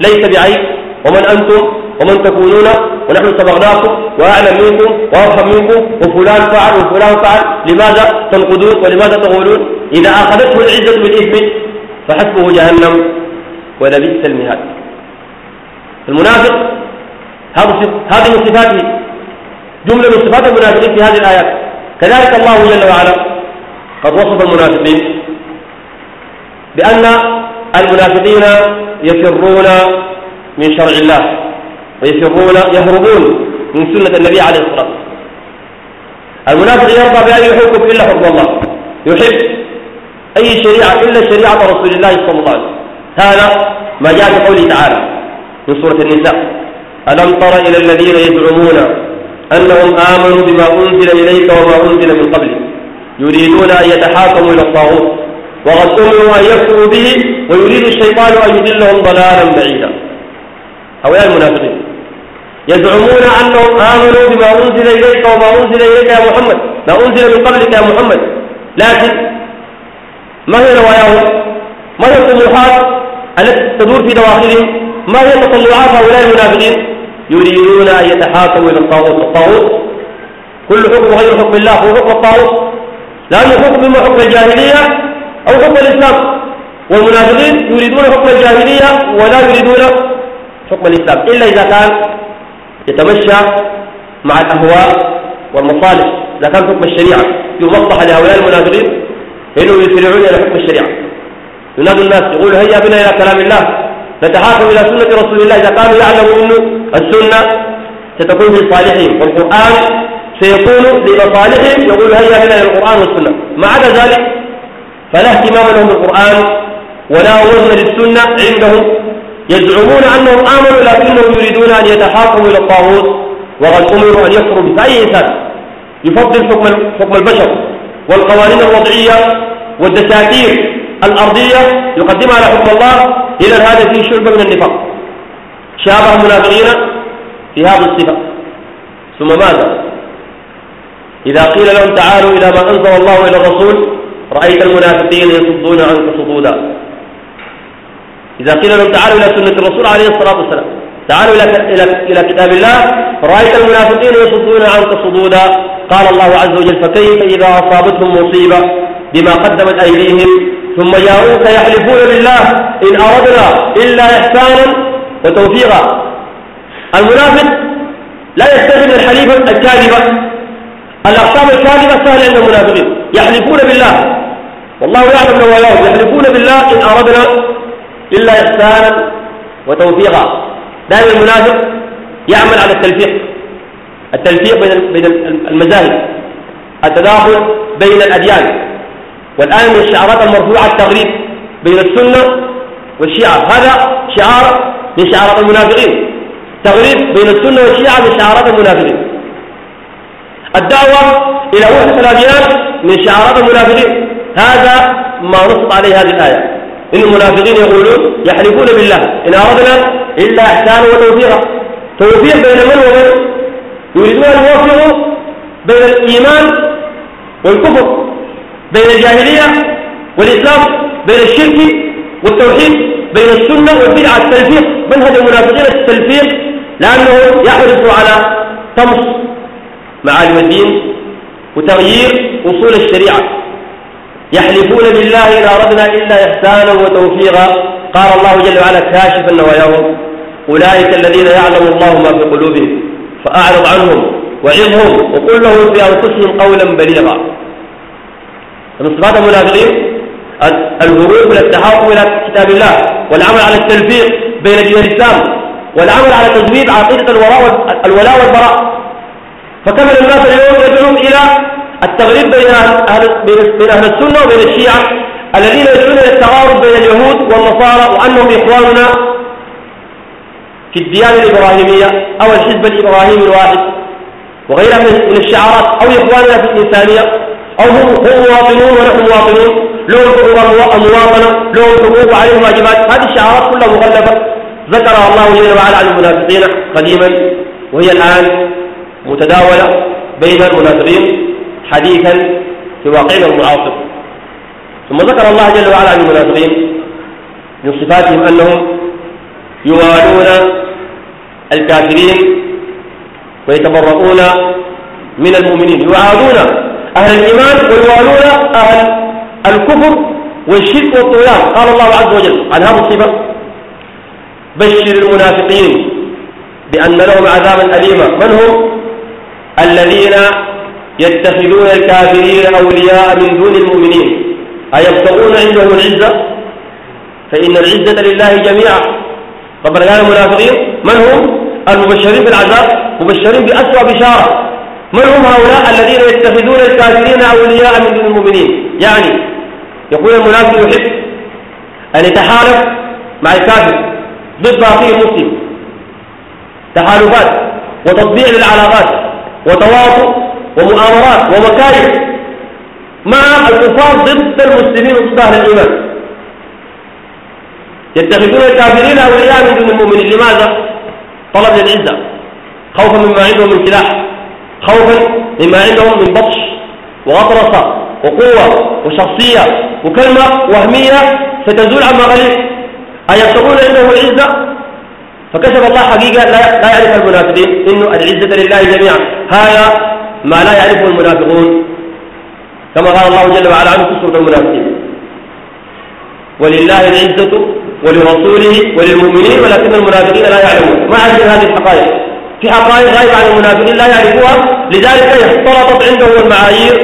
ليس بعيب ومن أنتم ومن تكونون ونحن سبقناكم وأعلم منكم وأرحم منكم وفلان فعل وفلان فعل لماذا تنقدون ولماذا تقولون إذا أخذته العزة بالإثم فحسبه جهنم. ولبئس المهاد. المنافق هذه من صفاته جملة من صفات المنافقين في هذه الآيات. كذلك الله جل وعلا قد وصف المنافقين بأن المنافقين يفرون من شرع الله ويفرون يهربون من سنة النبي عليه الصلاة والسلام. المنافق يرضى بأي حكم إلا حكم الله يحب أي شريعة إلا شريعة رسول الله صلى الله عليه وسلم. هذا ما جاء في قوله تعالى من سورة النساء. ألم تر إلى الذين يزعمون أنهم آمنوا بما أنزل إليك وما أنزل من قبلك يريدون أن يتحاكموا إلى الطاغوت. وقد أمروا أن يكفروا به ويريد الشيطان أن يضلهم ضلالا بعيدا. هؤلاء المنافقين. يزعمون أنهم آمنوا بما أنزل إليك وما أنزل إليك يا محمد. ما أنزل من قبلك يا محمد. لكن ما هي نواياهم ما هي الطموحات التي تدور في دواخلهم ما هي تطلعات هؤلاء المنافقين؟ يريدون أن يتحاكموا إلى الطاغوت. الطاغوت كل حكم غير حكم الله هو حكم الطاغوت. لأنه حكم إما حكم الجاهلية أو حكم الإسلام. والمنافقين يريدون حكم الجاهلية ولا يريدون حكم الإسلام إلا إذا كان يتمشى مع الأهواء والمصالح. إذا كان حكم الشريعة مصلحة لهؤلاء المنافقين فإنهم يسرعون إلى حكم الشريعة. ينادوا الناس يقولوا هيا بنا إلى كلام الله. نتحاكم إلى سنة رسول الله. إذا كانوا يعلموا أنه السنة ستكون في صالحهم والقرآن سيكون لمصالحهم يقول هيا بنا إلى القرآن والسنة. ما عدا ذلك فلا اهتمام لهم بالقرآن ولا وزن للسنة عندهم. يزعمون أنهم آمنوا لكنهم يريدون أن يتحاكموا إلى الطاغوت وقد أمروا أن يكفروا بأي إنسان. يفضل حكم حكم البشر والقوانين الوضعية والدساتير. الأرضية يقدمها على حكم الله إلى هذا فيه شعبة من النفاق. شابه المنافقين في هذه الصفة. ثم ماذا؟ إذا قيل لهم تعالوا إلى ما أنزل الله إلى الرسول رأيت المنافقين يصدون عنك صدودا. إذا قيل لهم تعالوا إلى سنة الرسول عليه الصلاة والسلام تعالوا إلى إلى كتاب الله رأيت المنافقين يصدون عنك صدودا. قال الله عز وجل فكيف إذا أصابتهم مصيبة بما قدمت أيديهم؟ ثم جاءوك يحلفون بالله إن أردنا إلا إحسانا وتوفيقا. المنافق لا يستخدم الحليف الكاذبة الأقسام الكاذبة سهلة عند المنافقين. يحلفون بالله. والله يعلم نواياهم يحلفون بالله إن أردنا إلا إحسانا وتوفيقا. دائما المنافق يعمل على التلفيق. التلفيق بين المذاهب. التداخل بين الأديان. والآن من الشعارات المرفوعة التغريب بين السنة والشيعة. هذا شعار من شعارات المنافقين. تغريب بين السنة والشيعة من شعارات المنافقين. الدعوة إلى وحدة الأديان من شعارات المنافقين. هذا ما نص عليه هذه الآية. إن المنافقين يقولون يحلفون بالله. إن أردنا إلا إحسانا وتوفيقا. توفيق بين من ومن؟ يريدون أن يوفقوا بين الإيمان والكفر. بين الجاهلية والإسلام بين الشرك والتوحيد بين السنة والبدعة التلفيق. منهج المنافقين التلفيق لأنه يحرص على طمس معالم الدين وتغيير أصول الشريعة. يحلفون بالله إن أردنا إلا إحسانا وتوفيقا. قال الله جل وعلا كاشفا نواياهم أولئك الذين يعلم الله ما في قلوبهم فأعرض عنهم وعظهم وقل لهم في أنفسهم قولا بليغا. من صفات المنافقين الهروب إلى التحاكم إلى كتاب الله والعمل على التلفيق بين دين الإسلام والعمل على تزويد عقيدة الولاء والبراء. فكم من الناس اليوم يدعون إلى التغريب بين أهل, بين أهل السنة وبين الشيعة الذين يدعون إلى التغارب بين اليهود والنصارى وأنهم إخواننا في الديانة الإبراهيمية أو الحزب الإبراهيمي الواحد وغيرها من الشعارات أو إخواننا في الإنسانية. أو هم مواطنون ونحن مواطنون. لهم حقوق المواطنة لهم حقوق وعليهم واجبات هذه الشعارات كلها مغلفة ذكرها الله جل وعلا عن المنافقين قديما وهي الآن متداولة بين المنافقين حديثا في واقعنا المعاصر. ثم ذكر الله جل وعلا عن المنافقين من صفاتهم أنهم يوالون الكافرين ويتبرؤون من المؤمنين يعادون أهل الإيمان ويوالون أهل الكفر والشرك والطغيان. قال الله عز وجل عن هذه الصفة؟ بشر المنافقين بأن لهم عذابا أليما. من هم؟ الذين يتخذون الكافرين أولياء من دون المؤمنين. أيبتغون عندهم العزة؟ فإن العزة لله جميعا. ربنا قال المنافقين. من هم؟ المبشرين بالعذاب مبشرين بأسوأ بشارة. من هم هؤلاء الذين يتخذون الكافرين أولياء من دون المؤمنين. يعني يقول المنافق يحب أن يتحالف مع الكافر ضد أخيه المسلم. تحالفات وتطبيع للعلاقات وتواطؤ ومؤامرات ومكايد مع الكفار ضد المسلمين وضد أهل الإيمان. يتخذون الكافرين أولياء من دون المؤمنين. لماذا؟ طلب للعزة خوفا مما عندهم من سلاح. خوفا مما عندهم من بطش وغطرسة وقوة وشخصية وكلمة وهمية ستزول عما غليل أيبتغون عندهم العزة؟ فكشف الله حقيقة لا يعرف المنافقين. إنه العزة لله جميعا. هذا ما لا يعرفه المنافقون. كما قال الله جل وعلا في سورة المنافقين. ولله العزة ولرسوله وللمؤمنين ولكن المنافقين لا يعلمون. ما عرفوا هذه الحقائق؟ في حقائق غايبة عن المنافقين لا يعرفوها. لذلك اختلطت عندهم المعايير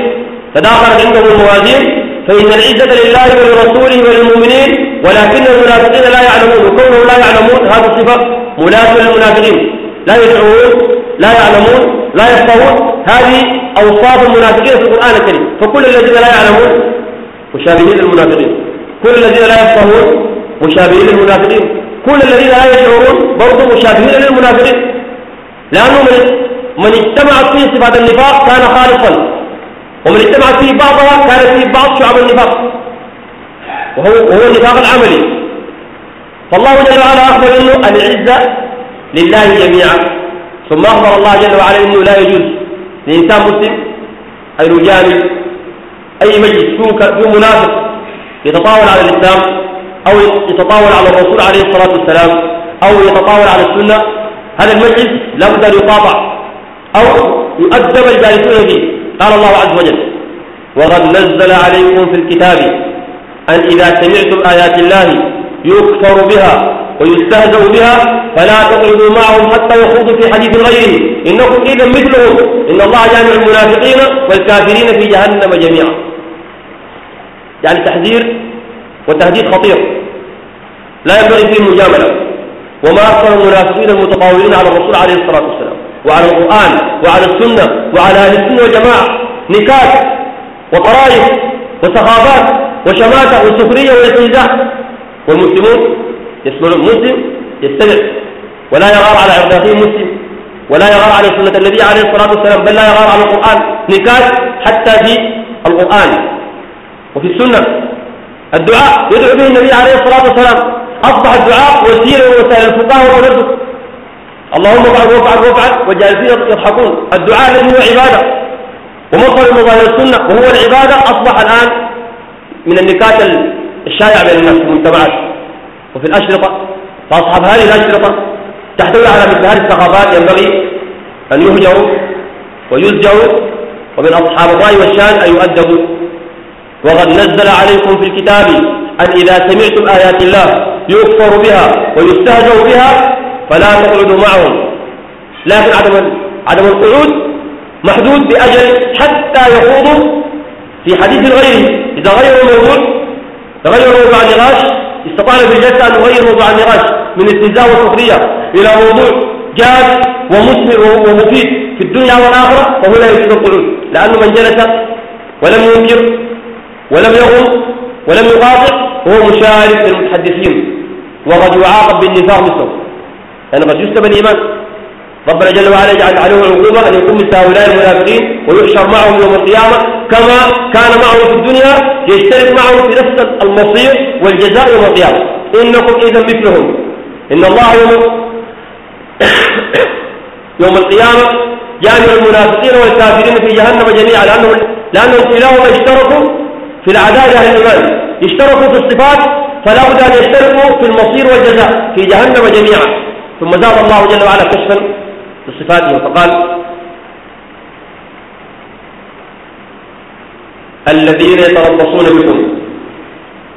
تداخلت عندهم الموازين. فإن العزة لله ولرسوله وللمؤمنين ولكن المنافقين لا يعلمون وكونهم لا يعلمون هذه صفة ملازمة للمنافقين. لا يدعون لا يعلمون لا يفقهون. هذه أوصاف المنافقين في القرآن الكريم. فكل الذين لا يعلمون مشابهين للمنافقين. كل الذين لا يفقهون مشابهين للمنافقين. كل الذين لا يشعرون برضه مشابهين للمنافقين. لأنه من من اجتمعت فيه صفات النفاق كان خالصا. ومن اجتمعت فيه بعضها كانت فيه بعض شعب النفاق. وهو, وهو النفاق العملي. فالله جل وعلا أخبر أنه العزة لله جميعا. ثم أخبر الله جل وعلا أنه لا يجوز لإنسان مسلم أن يجامل أي مجلس فيه منافق يتطاول على الإسلام أو يتطاول على الرسول عليه الصلاة والسلام أو يتطاول على السنة هذا المجلس لابد أن يقاطع أو يؤدب الجالسون فيه قال الله عز وجل وقد نزل عليكم في الكتاب أن إذا سمعتم آيات الله يكفر بها ويستهزأ بها فلا تقعدوا معهم حتى يخوضوا في حديث غيره. إنكم إذا مثلهم. إن الله جامع المنافقين والكافرين في جهنم جميعا. يعني تحذير وتهديد خطير. لا ينبغي فيه المجاملة وما أكثر المنافقين المتطاولين على الرسول عليه الصلاة والسلام وعلى القرآن وعلى السنة وعلى أهل السنة والجماعة. نكات وطرائف وسخافات وشماتة وسخرية واستهزاء والمسلمون يسمعون المسلم يستمع. ولا يغار على عرض أخيه مسلم ولا يغار على سنة النبي عليه الصلاة والسلام بل لا يغار على القرآن. نكات حتى في القرآن. وفي السنة. الدعاء يدعو به النبي عليه الصلاة والسلام. أصبح الدعاء وسيلة وسائل الفقهاء والرزق اللهم افعل وافعل وافعل والجالسين يضحكون. الدعاء الذي هو عبادة. ومصدر مظاهر السنة وهو العبادة أصبح الآن من النكات الشائعة بين الناس في المجتمعات وفي الأشرطة فأصحاب هذه الأشرطة تحتوي على مثل هذه الثقافات. ينبغي أن يهجروا ويزجروا ومن أصحاب الرأي والشان أن يؤدبوا. وقد نزل عليكم في الكتاب أن إذا سمعتم آيات الله يكفر بها ويستهزأ بها فلا تقعدوا معهم. لكن عدم عدم القعود محدود بأجل حتى يخوضوا في حديث غيره. إذا غير الموضوع تغير موضوع النقاش استطعنا الجلسة أن نغير موضوع النقاش من استهزاء وسخرية إلى موضوع جاد ومثمر ومفيد في الدنيا والآخرة فهو لا يجوز القعود. لأنه من جلس ولم ينكر ولم يغم ولم يقاطع هو مشارك للمتحدثين. وقد يعاقب بالنفاق مثله. لأنه قد يسلب الإيمان. ربنا جل وعلا يجعل عليه العقوبة أن يكون مثل هؤلاء المنافقين ويحشر معهم يوم القيامة كما كان معهم في الدنيا يشترك معهم في نفس المصير والجزاء يوم القيامة. إنكم إذا مثلهم. إن الله يوم يوم القيامة جامع المنافقين والكافرين في جهنم جميعا. لأنهم لأنهم كلاهما اشتركوا في العداء أهل الإيمان. اشتركوا في الصفات فلا بد أن يشتركوا في المصير والجزاء في جهنم جميعا. ثم زاد الله جل وعلا كشفا بصفاته فقال الذين يتربصون بكم.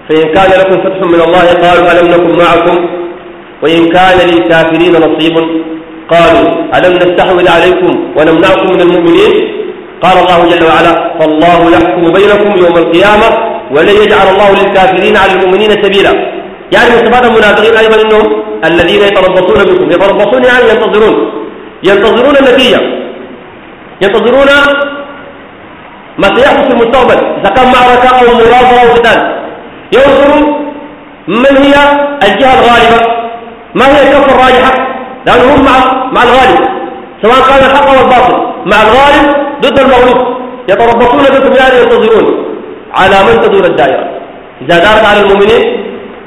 فإن كان لكم فتح من الله قالوا ألم نكن معكم؟ وإن كان للكافرين نصيب. قالوا ألم نستحوذ عليكم ونمنعكم من المؤمنين؟ قال الله جل وعلا فالله يحكم بينكم يوم القيامة ولن يجعل الله للكافرين على المؤمنين سبيلا. يعني صفات المنافقين أيضا أنهم الذين يتربصون بكم. يتربصون يعني ينتظرون. ينتظرون النتيجة. ينتظرون ما سيحدث في المستقبل. إذا كان معركة أو مناظرة أو قتال. ينظروا من هي الجهة الغالبة. ما هي الكفة الراجحة. لأنهم مع مع الغالب. سواء كان الحق أو الباطل. مع الغالب ضد المغلوب يتربصون بكم يعني ينتظرون. على من تدور الدائرة؟ إذا دارت على المؤمنين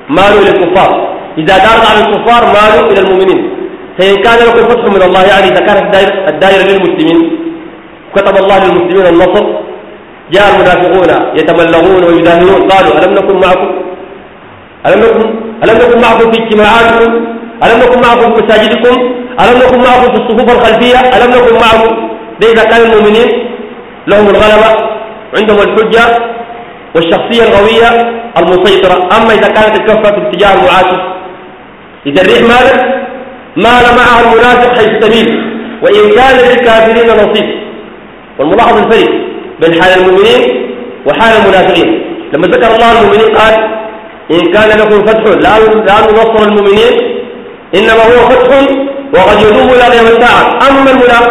مالوا إلى الكفار. إذا دارت على الكفار مالوا إلى المؤمنين. فإن كان لكم فتح من الله يعني إذا كانت الدائرة, للمسلمين. كتب الله للمسلمين النصر. جاء المنافقون يتملغون ويداهنون. قالوا ألم نكن معكم؟ ألم نكن, ألم نكن معكم في اجتماعاتكم؟ ألم نكن معكم في مساجدكم؟ ألم نكن معكم في الصفوف الخلفية؟ ألم نكن معكم؟ إذا كان المؤمنين لهم الغلبة عندهم الحجة. والشخصية القوية المسيطرة. أما إذا كانت الكفة في اتجاه المعاكس إذا الريح مالت مال معها المنافق حيث تميل وإن كان للكافرين نصيب. والملاحظ الفرق بين حال المؤمنين وحال المنافقين. لما ذكر الله المؤمنين قال إن كان لكم فتح لأن نصر المؤمنين إنما هو فتح وقد يدوم إلى غير الساعة أما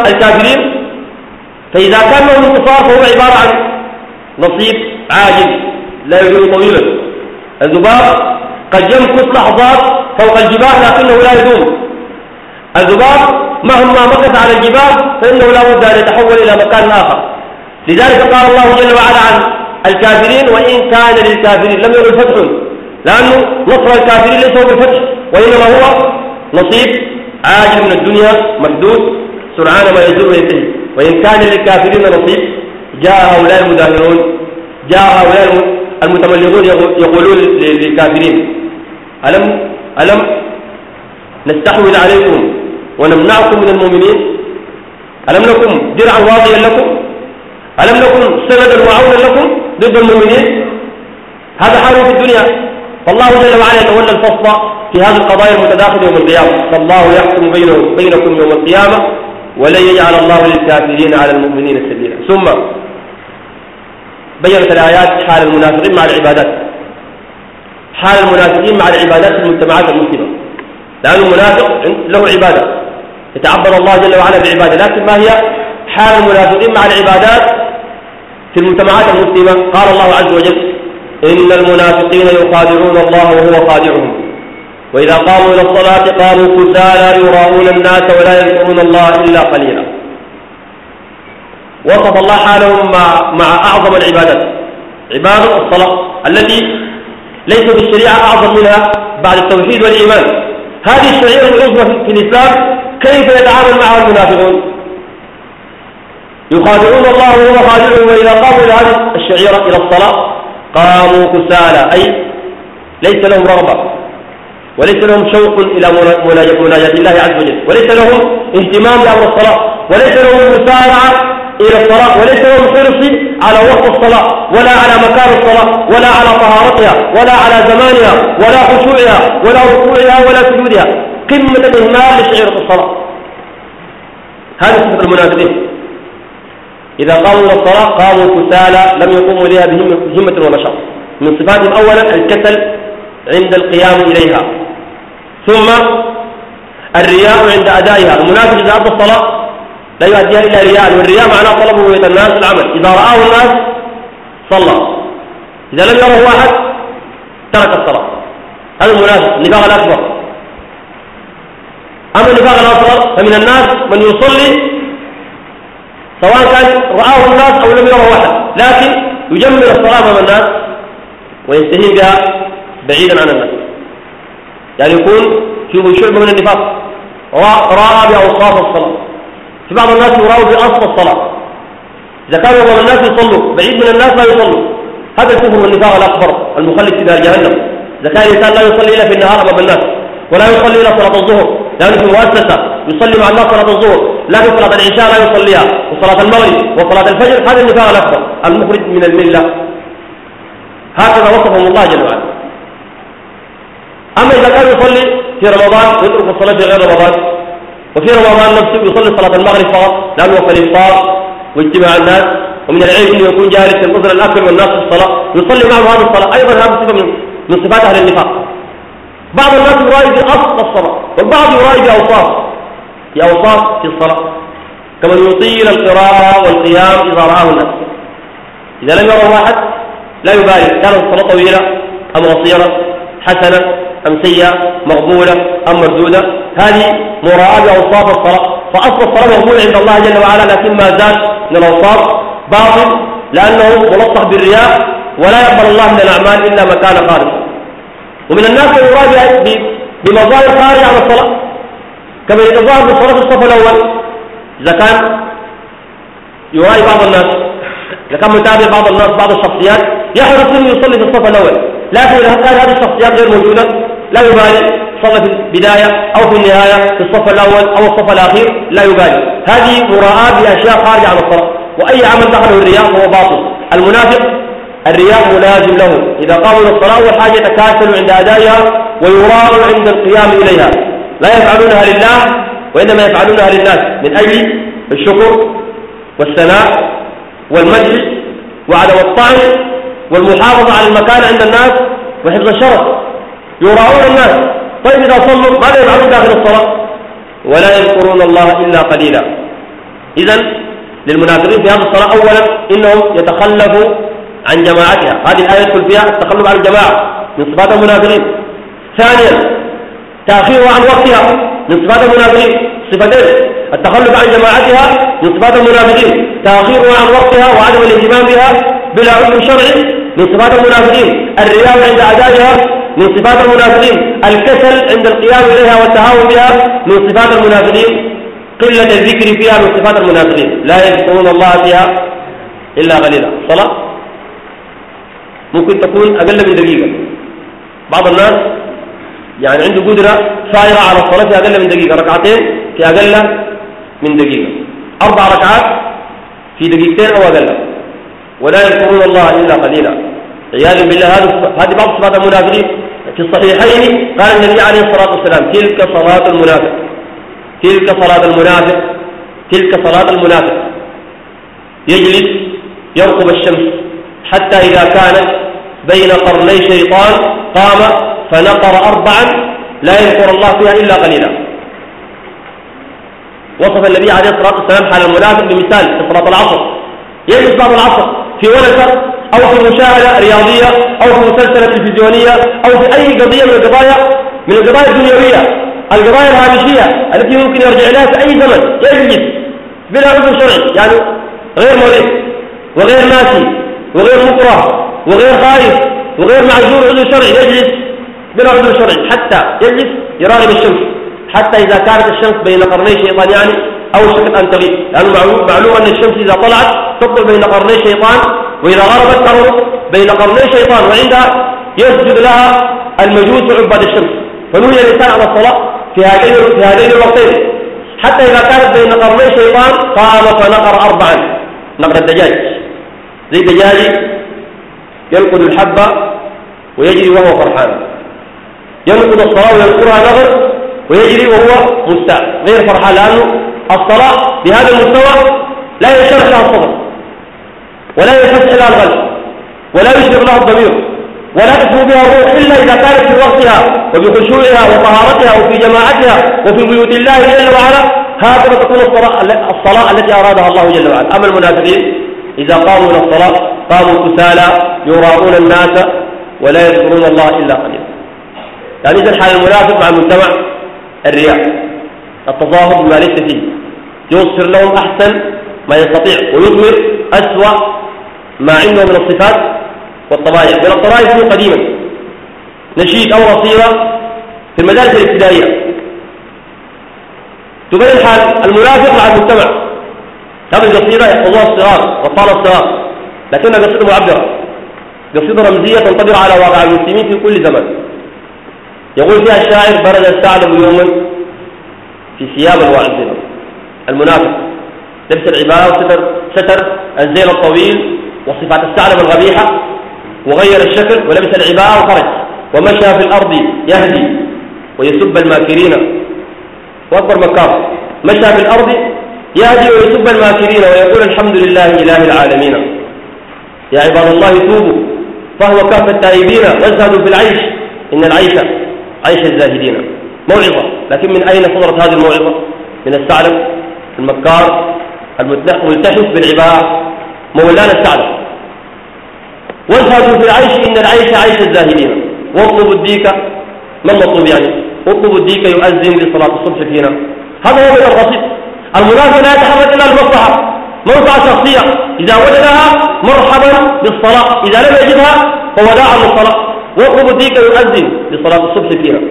الكافرين فإذا كان لهم انتصار فهو عبارة عن نصيب. عاجل لا يدوم طويلا الذباب قد يمكث لحظات فوق الجبال لكنه لا يدوم. الذباب مهما مكث على الجبال فإنه لا بد أن يتحول إلى مكان آخر. لذلك قال الله جل وعلا عن الكافرين وإن كان للكافرين لم يكن فتح لأنه نصر الكافرين ليس هو بالفتح وإنما هو نصيب عاجل من الدنيا محدود سرعان ما يزول وينتهي وإن كان للكافرين نصيب جاء هؤلاء المداهرون جاء هؤلاء المتملقون يقولون للكافرين ألم ألم نستحوذ عليكم ونمنعكم من المؤمنين؟ ألم نكن درعا واضيا لكم؟ ألم نكن سندا وعونا لكم ضد المؤمنين؟ هذا حال في الدنيا. فالله جل وعلا يتولى الفصل في هذه القضايا المتداخلة يوم القيامة. فالله يحكم بينه بينكم يوم القيامة ولن يجعل الله للكافرين على المؤمنين سبيلا. ثم بينت الآيات حال المنافقين مع العبادات. حال المنافقين مع العبادات في المجتمعات المسلمة لأن المنافق له عبادة. يتعبد الله جل وعلا بعبادة. لكن ما هي؟ حال المنافقين مع العبادات في المجتمعات المسلمة قال الله عز وجل إن المنافقين يخادعون الله وهو خادعهم وإذا قاموا إلى الصلاة قاموا كسالى يراؤون الناس ولا يذكرون الله إلا قليلا. وصف الله حالهم مع, مع أعظم العبادات. عبادة الصلاة التي ليس في الشريعة أعظم منها بعد التوحيد والإيمان. هذه الشعيرة العظمى في الإسلام كيف يتعامل معها المنافقون؟ يخادعون الله وهو خادعهم وإذا قاموا إلى هذه الشعيرة إلى الصلاة قاموا كسالى. أي ليس لهم رغبة وليس لهم شوق إلى مناجاة الله عز وجل. وليس لهم اهتمام بأمر الصلاة. وليس لهم مسارعة إلى الصلاة وليس لهم حرص على وقت الصلاة ولا على مكان الصلاة ولا على طهارتها ولا على زمانها ولا خشوعها ولا ركوعها ولا سجودها. قمة الإهمال لشعيرة الصلاة. هذه صفة المنافقين. إذا قاموا إلى الصلاة قاموا كسالى لم يقوموا إليها بهمة ونشاط من صفاتهم أولا الكسل عند القيام إليها. ثم الرياء عند أدائها. المنافق إذا أدى الصلاة لا يؤديها إلا رياء. والرياء معناه طلب رؤية الناس العمل. إذا رآه الناس صلى. إذا لم يره واحد ترك الصلاة. هذا المنافق النفاق الأكبر. أما النفاق الأصغر فمن الناس من يصلي سواء كان رآه الناس أو لم يره واحد لكن يجمل الصلاة أمام الناس ويستهين بها بعيدا عن الناس. يعني يكون فيه شعبة من النفاق. رأى بأوصاف الصلاة. في بعض الناس يراه بأصل الصلاة إذا كانوا بعض الناس يصلوا بعيد من الناس لا يصلوا. هذا الكفر والنفاق الأكبر المخلد في دار جهنم. إذا كان الإنسان لا يصلي إلا في النهار أمام الناس ولا يصلي إلا صلاة الظهر لأنه في مؤسسة يصلي مع الناس صلاة الظهر لكن صلاة العشاء لا يصليها وصلاة المغرب وصلاة الفجر هذا النفاق الأكبر المخرج من الملة. هكذا وصفهم الله جل وعلا. أما إذا كان يصلي في رمضان ويترك الصلاة في غير رمضان وفي رمضان نفسه يصلي صلاة المغرب فقط لأنه في الإفطار واجتماع الناس. ومن العلم أنه يكون جالس ينتظر الأكل والناس في الصلاة. يصلي معهم هذه الصلاة. أيضا هذه صفة من صفات أهل النفاق. بعض الناس يرائي بأصل الصلاة والبعض يرائي بأوصاف بأوصاف في الصلاة. كمن يطيل القراءة والقيام إذا رآه الناس. إذا لم يره واحد لا يبالي كانت الصلاة طويلة أم قصيرة حسنة أم سيئة مقبولة أم مردودة؟ هذه مراعاة بأوصاف الصلاة. فأصل الصلاة مقبولة عند الله جل وعلا لكن ما زال من الأوصاف باطل لأنه ملطخ بالرياء ولا يقبل الله من الأعمال إلا ما كان خالصا. ومن الناس من يراد بمظاهر خارجة عن الصلاة. كما يتظاهر بالصلاة في الصف الأول إذا كان يرائي بعض الناس إذا كان متابع بعض الناس بعض الشخصيات يحرص أن يصلي في الصف الأول. لكن إذا كان هذه الشخصيات غير موجودة. لا يبالي صلى في البداية أو في النهاية في الصف الأول أو الصف الأخير لا يبالي. هذه مراعاة بأشياء خارجة عن الصلاة. وأي عمل دخله الرياء فهو باطل. المنافق الرياء ملازم له. إذا قاموا للصلاة أول حاجة يتكاسلوا عند أدائها ويراءوا عند القيام إليها. لا يفعلونها لله وإنما يفعلونها للناس. من أجل الشكر والثناء والمجلس وعدم الطعن والمحافظة على المكان عند الناس وحفظ الشرف يراءون الناس. طيب إذا صلوا ماذا يفعلون داخل الصلاة؟ ولا يذكرون الله إلا قليلا. إذا للمنافقين في هذه الصلاة أولا إنهم يتخلفوا عن جماعتها. هذه الآية يدخل فيها التخلف عن الجماعة من صفات المنافقين ثانيا تأخيرها عن وقتها من صفات المنافقين صفتين التخلف عن جماعتها من صفات المنافقين تأخيرها عن وقتها وعدم الإهتمام بها بلا عذر شرعي. من صفات المنافقين. الرياء عند أدائها من صفات المنافقين. الكسل عند القيام إليها والتهاون بها من صفات المنافقين. قلة الذكر فيها من صفات المنافقين. لا يذكرون الله فيها إلا قليلا. صلاة ممكن تكون أقل من دقيقة. بعض الناس يعني عنده قدرة سائرة على الصلاة في أقل من دقيقة. ركعتين في أقل من دقيقة. أربع ركعات في دقيقتين أو أقل. ولا يذكرون الله إلا قليلا. عياذا بالله هذه بعض صفات المنافقين. في الصحيحين قال النبي عليه الصلاة والسلام تلك صلاة المنافق. تلك صلاة المنافق. تلك صلاة المنافق. يجلس يرقب الشمس. حتى إذا كانت بين قرني شيطان قام فنقر أربعا لا يذكر الله فيها إلا قليلا. وصف النبي عليه الصلاة والسلام حال المنافق بمثال في صلاة العصر. يجلس بعض العصر. في ولسة أو في مشاهدة رياضية أو في مسلسلة تلفزيونية أو في أي قضية من القضايا من القضايا الدنيوية القضايا الهامشية التي يمكن يرجع إليها في أي زمن يجلس بلا عذر شرعي يعني غير مريض وغير ماشي وغير مكره وغير خايف وغير معذور عذر شرعي يجلس بلا عذر شرعي حتى يجلس يراقب الشمس حتى إذا كانت الشمس بين قرني شيطان يعني أو شكل أن تغيب. لأنه معلوم أن الشمس إذا طلعت تقبل بين قرني شيطان وإذا غربت تغرب بين قرني شيطان وعندها يسجد لها المجوس عباد الشمس. فنهي الإنسان على الصلاة في هذين في هذين الوقتين. حتى إذا كانت بين قرني شيطان قام فنقر أربعا. نقر الدجاج. زي دجاجي ينقض الحبة ويجري وهو فرحان. ينقض الصلاة ويذكرها نغر ويجري وهو مستاء. غير فرحان لأنه الصلاة بهذا المستوى لا يشرح لها الصدر ولا يحس إلى القلب ولا يشرق لها الضمير ولا تسمو بها الروح إلا إذا كانت في وقتها وبخشوعها وطهارتها وفي جماعتها وفي بيوت الله جل وعلا. هكذا تكون الصلاة, الصلاة التي أرادها الله جل وعلا. أما المنافقين إذا قاموا إلى الصلاة قاموا كسالى يراؤون الناس ولا يذكرون الله إلا قليلا. يعني إذا حال المنافق مع المجتمع الرياء التظاهر بما ليس فيه. يظهر لهم أحسن ما يستطيع ويظهر أسوأ ما عنده من الصفات والطبائع من الطرائف قديما نشيد أو رصيرة في المدارس الابتدائية. تبين حال المنافق مع المجتمع. هذه القصيدة يحفظوها الصغار والطال الصغار. لكنها قصيدة معبرة. قصيدة رمزية تنطبق على واقع المسلمين في كل زمن. يقول فيها الشاعر برد الثعلب يوما في ثياب الواعظين المنافق. لبس العبارة وستر ستر الزيل الطويل وصفات الثعلب الغبيحة وغير الشكل ولبس العبارة وخرج. ومشى في الأرض يهدي ويسب الماكرين. وأكبر مكار مشى في الأرض يهدي ويسب الماكرين ويقول الحمد لله إله العالمين. يا عباد الله توبوا فهو كاف التائبين وازهدوا في العيش. إن العيش عيش الزاهدين. موعظة. لكن من أين صدرت هذه الموعظة؟ من الثعلب المكار الملتحف بالعباء مولانا الثعلب وازهدوا في العيش. إن العيش عيش الزاهدين. واطلبوا الديك. ما المطلوب يعني؟ اطلبوا الديك يؤذن لصلاة الصبح فينا. هذا هو من الرصيد المنافق لا يتحرك إلا المصلحة. منفعة شخصية. إذا وجدها مرحبا بالصلاة. إذا لم يجدها فوداعا للصلاة. واطلبوا الديك يؤذن لصلاة الصبح فينا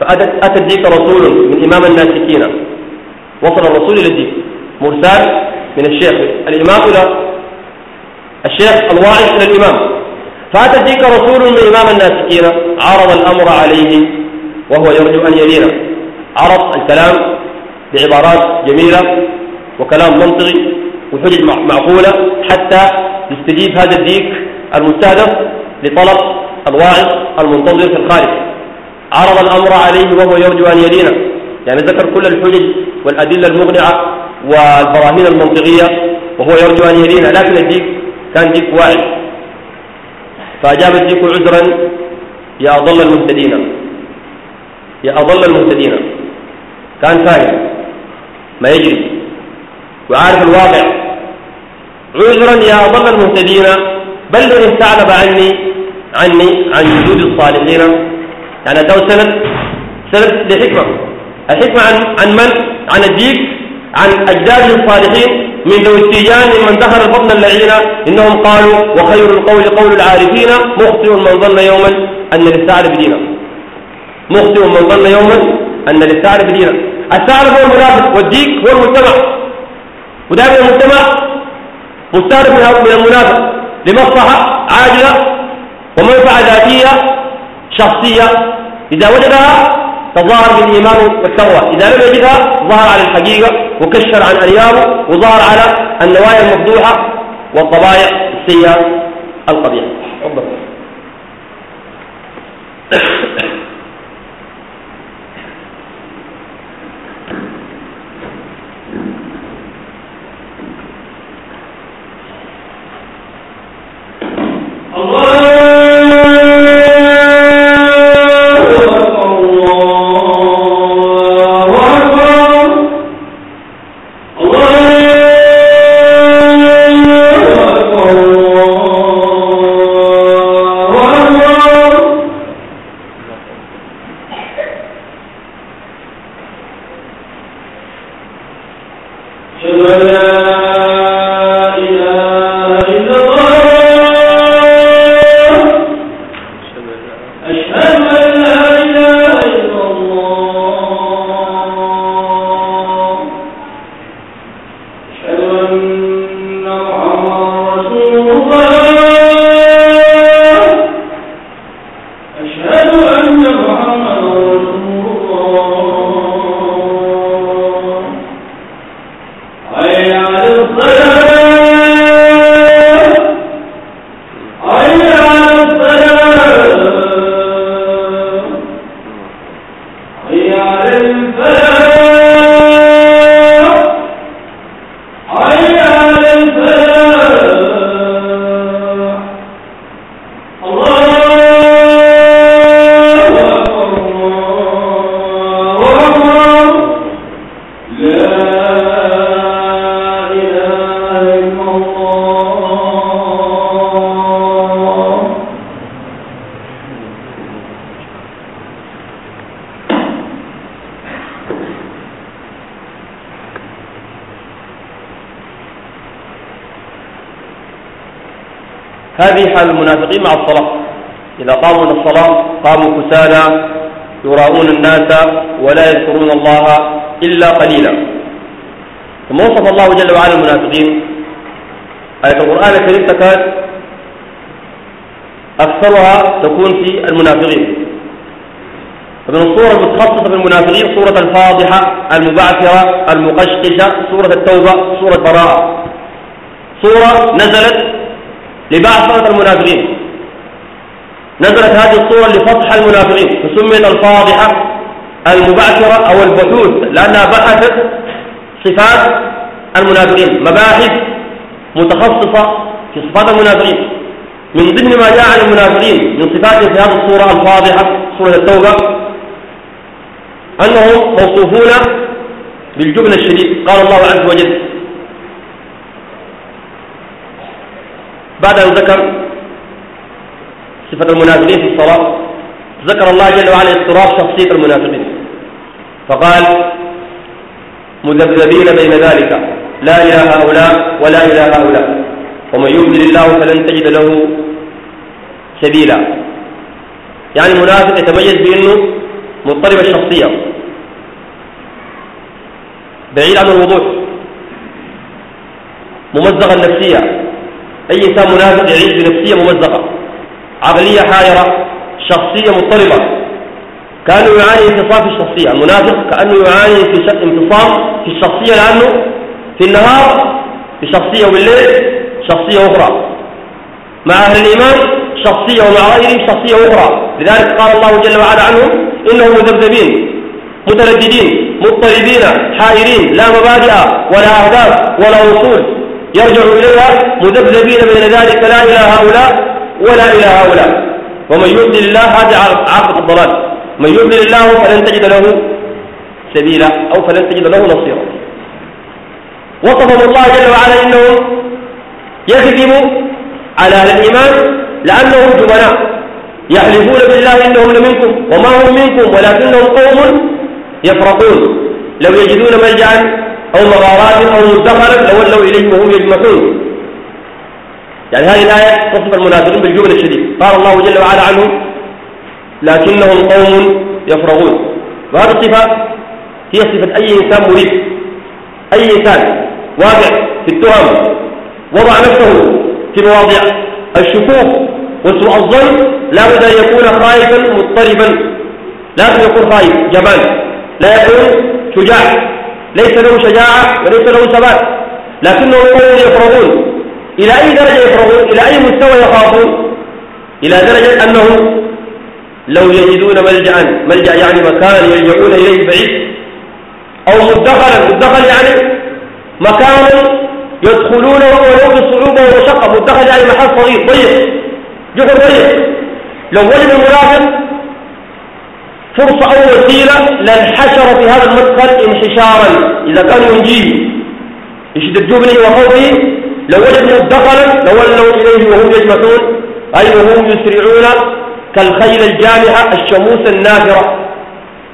فأتى الديك رسول من إمام الناسكين. وصل الرسول إلى الديك مرسال من الشيخ. الإمام إلى الشيخ الواعظ إلى الإمام. فأتى الديك رسول من إمام الناسكين. عرض الأمر عليه وهو يرجو أن يلينا. عرض الكلام بعبارات جميلة وكلام منطقي وحجج معقولة حتى يستجيب هذا الديك المستهدف لطلب الواعظ المنتظر في الخارج. عرض الأمر عليه وهو يرجو أن يلينا. يعني ذكر كل الحجج والأدلة المغنعة والبراهين المنطقية وهو يرجو أن يلينا. لكن الديك كان ديك واعي فأجاب الديك عذرا يا أضل المهتدين. يا أضل المهتدين. كان فاهم ما يجري. وعارف الواقع. عذرا يا أضل المهتدين بلغ الثعلب عني عني عن وجود الصالحين يعني تو سند سند لحكمة. الحكمة عن, عن من؟ عن الديك عن أجداد الصالحين من ذوي التيجان ممن دخل الفضل اللعين إنهم قالوا وخير القول قول العارفين مخطئ من ظن يوما أن للثعلب دينا مخطئ من ظن يوما أن للثعلب دينا الثعلب هو المنافق والديك هو المجتمع. ودائما المجتمع؟ مستهدف من المنافق. لمصلحة عاجلة ومنفعة ذاتية شخصية إذا وجدها تظاهر بالإيمان والتقوى. إذا لم يجدها ظهر على الحقيقة وكشر عن أيامه وظهر على النوايا المفضوحة والطبائع السيئة القبيحة. المنافقين مع الصلاة. إذا قاموا إلى الصلاة قاموا كسالى يراؤون الناس ولا يذكرون الله إلا قليلا. ثم وصف الله جل وعلا المنافقين. آية القرآن الكريم تكاد أكثرها تكون في المنافقين. فمن الصورة المتخصصة في المنافقين صورة الفاضحة المبعثرة المقشقشة سورة التوبة سورة براءة صورة نزلت لبعثرة المنافقين نزلت هذه الصورة لفضح المنافقين فسميت الفاضحة المبعثرة أو البحوث لأنها بحثت صفات المنافقين مباحث متخصصة في صفات المنافقين من ضمن ما جاء عن المنافقين من صفاتهم في هذه الصورة الفاضحة سورة التوبة أنهم موصوفون بالجبن الشديد قال الله عز وجل. بعد أن ذكر صفة المنافقين في الصلاة ذكر الله جل وعلا اضطراب شخصية المنافقين. فقال مذبذبين بين ذلك لا إلى هؤلاء ولا إلى هؤلاء ومن يبذل الله فلن تجد له سبيلا. يعني المنافق يتميز بأنه مضطرب الشخصية. بعيد عن الوضوح. ممزقة النفسية. أي إنسان منافق يعيش بنفسية ممزقة عقلية حائرة شخصية مضطربة. كأنه يعاني انفصام في الشخصية. المنافق كأنه يعاني في انفصام في الشخصية لأنه في النهار بشخصية وبالليل شخصية أخرى. مع أهل الإيمان شخصية ومع غيرهم شخصية أخرى. لذلك قال الله جل وعلا عنهم إنهم مذبذبين مترددين مضطربين حائرين لا مبادئ ولا أهداف ولا وصول. يرجع إليها مذبذبين بين ذلك لا إلى هؤلاء ولا إلى هؤلاء. ومن يضلل الله هذا عاقبة الضلال. من يضلل الله فلن تجد له سبيلا أو فلن تجد له نصيرا. وصفهم الله جل وعلا إنهم يكذبوا على أهل الإيمان لأنهم جبناء. يحلفون بالله إنهم لمنكم وما هم منكم ولكنهم قوم يفرقون. لو يجدون ملجأ أو مغارات أو مدخلا لولوا إليه وهم يجمحون يعني هذه الآية تصف المنافقين بالجبن الشديد. قال الله جل وعلا عنهم لكنهم قوم يفرغون. وهذه الصفة هي صفة أي إنسان مريد. أي إنسان واقع في التهم وضع نفسه في مواضع الشكوك وسوء الظن لا بد أن يكون خائفا مضطربا. لازم يكون خائف جبان. لا يكون شجاع. ليس له شجاعة وليس له ثبات لكنه قوم يفرغون. إلى أي درجة يفرغون؟ إلى أي مستوى يخافون؟ إلى درجة أنهم لو يجدون ملجأ ملجأ يعني مكان يلجؤون إليه بعيد أو مدخلا مدخل يعني مكان يدخلونه ولو بصعوبة ومشقة مدخل يعني محل صغير ضيق جحر ضيق. لو وجد المنافق فرصة أو وسيلة لانحشر في هذا المدخل انحشارا. إذا كان ينجيه يشد جبنه وخوفه لو وجدوا دخلا لولوا إليه وهم يجمعون أي وهم يسرعون كالخيل الجامحة الشموس النافرة.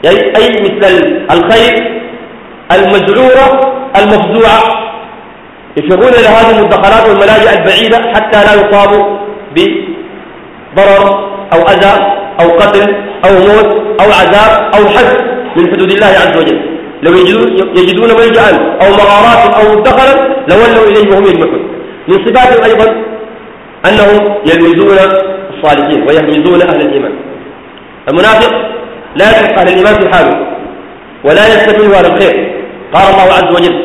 أي, أي مثل الخيل المزعورة المفزوعة. يفرون إلى هذه المدخلات والملاجئ البعيدة حتى لا يصابوا بضرر أو أذى. أو قتل أو موت أو عذاب أو حد من حدود الله عز وجل. لو يجدون ملجأ أو مغارات أو مدخلا لولوا إليه وهم يجمعون من صفاتهم أيضا أنهم يلمزون الصالحين ويهمزون أهل الإيمان. المنافق لا يترك أهل الإيمان في حاله ولا يستمر على الخير. قال الله عز وجل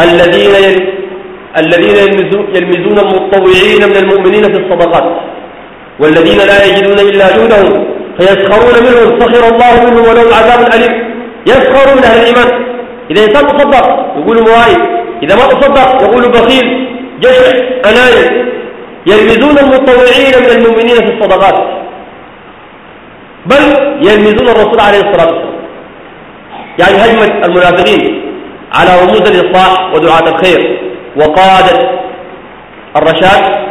الذين الذين يلمزون المتطوعين من المؤمنين في الصدقات. والذين لا يجدون إلا جودهم فيسخرون منهم سخر الله منهم ولهم عذاب أليم. يسخرون من أهل الإيمان. إذا إنسان تصدق يقول موائد إذا ما تصدق يقول بخيل جشع أنايم يلمزون المتطوعين من المؤمنين في الصدقات. بل يلمزون الرسول عليه الصلاة والسلام. يعني هجمة المنافقين على رموز الإصلاح ودعاة الخير. وقادة الرشاد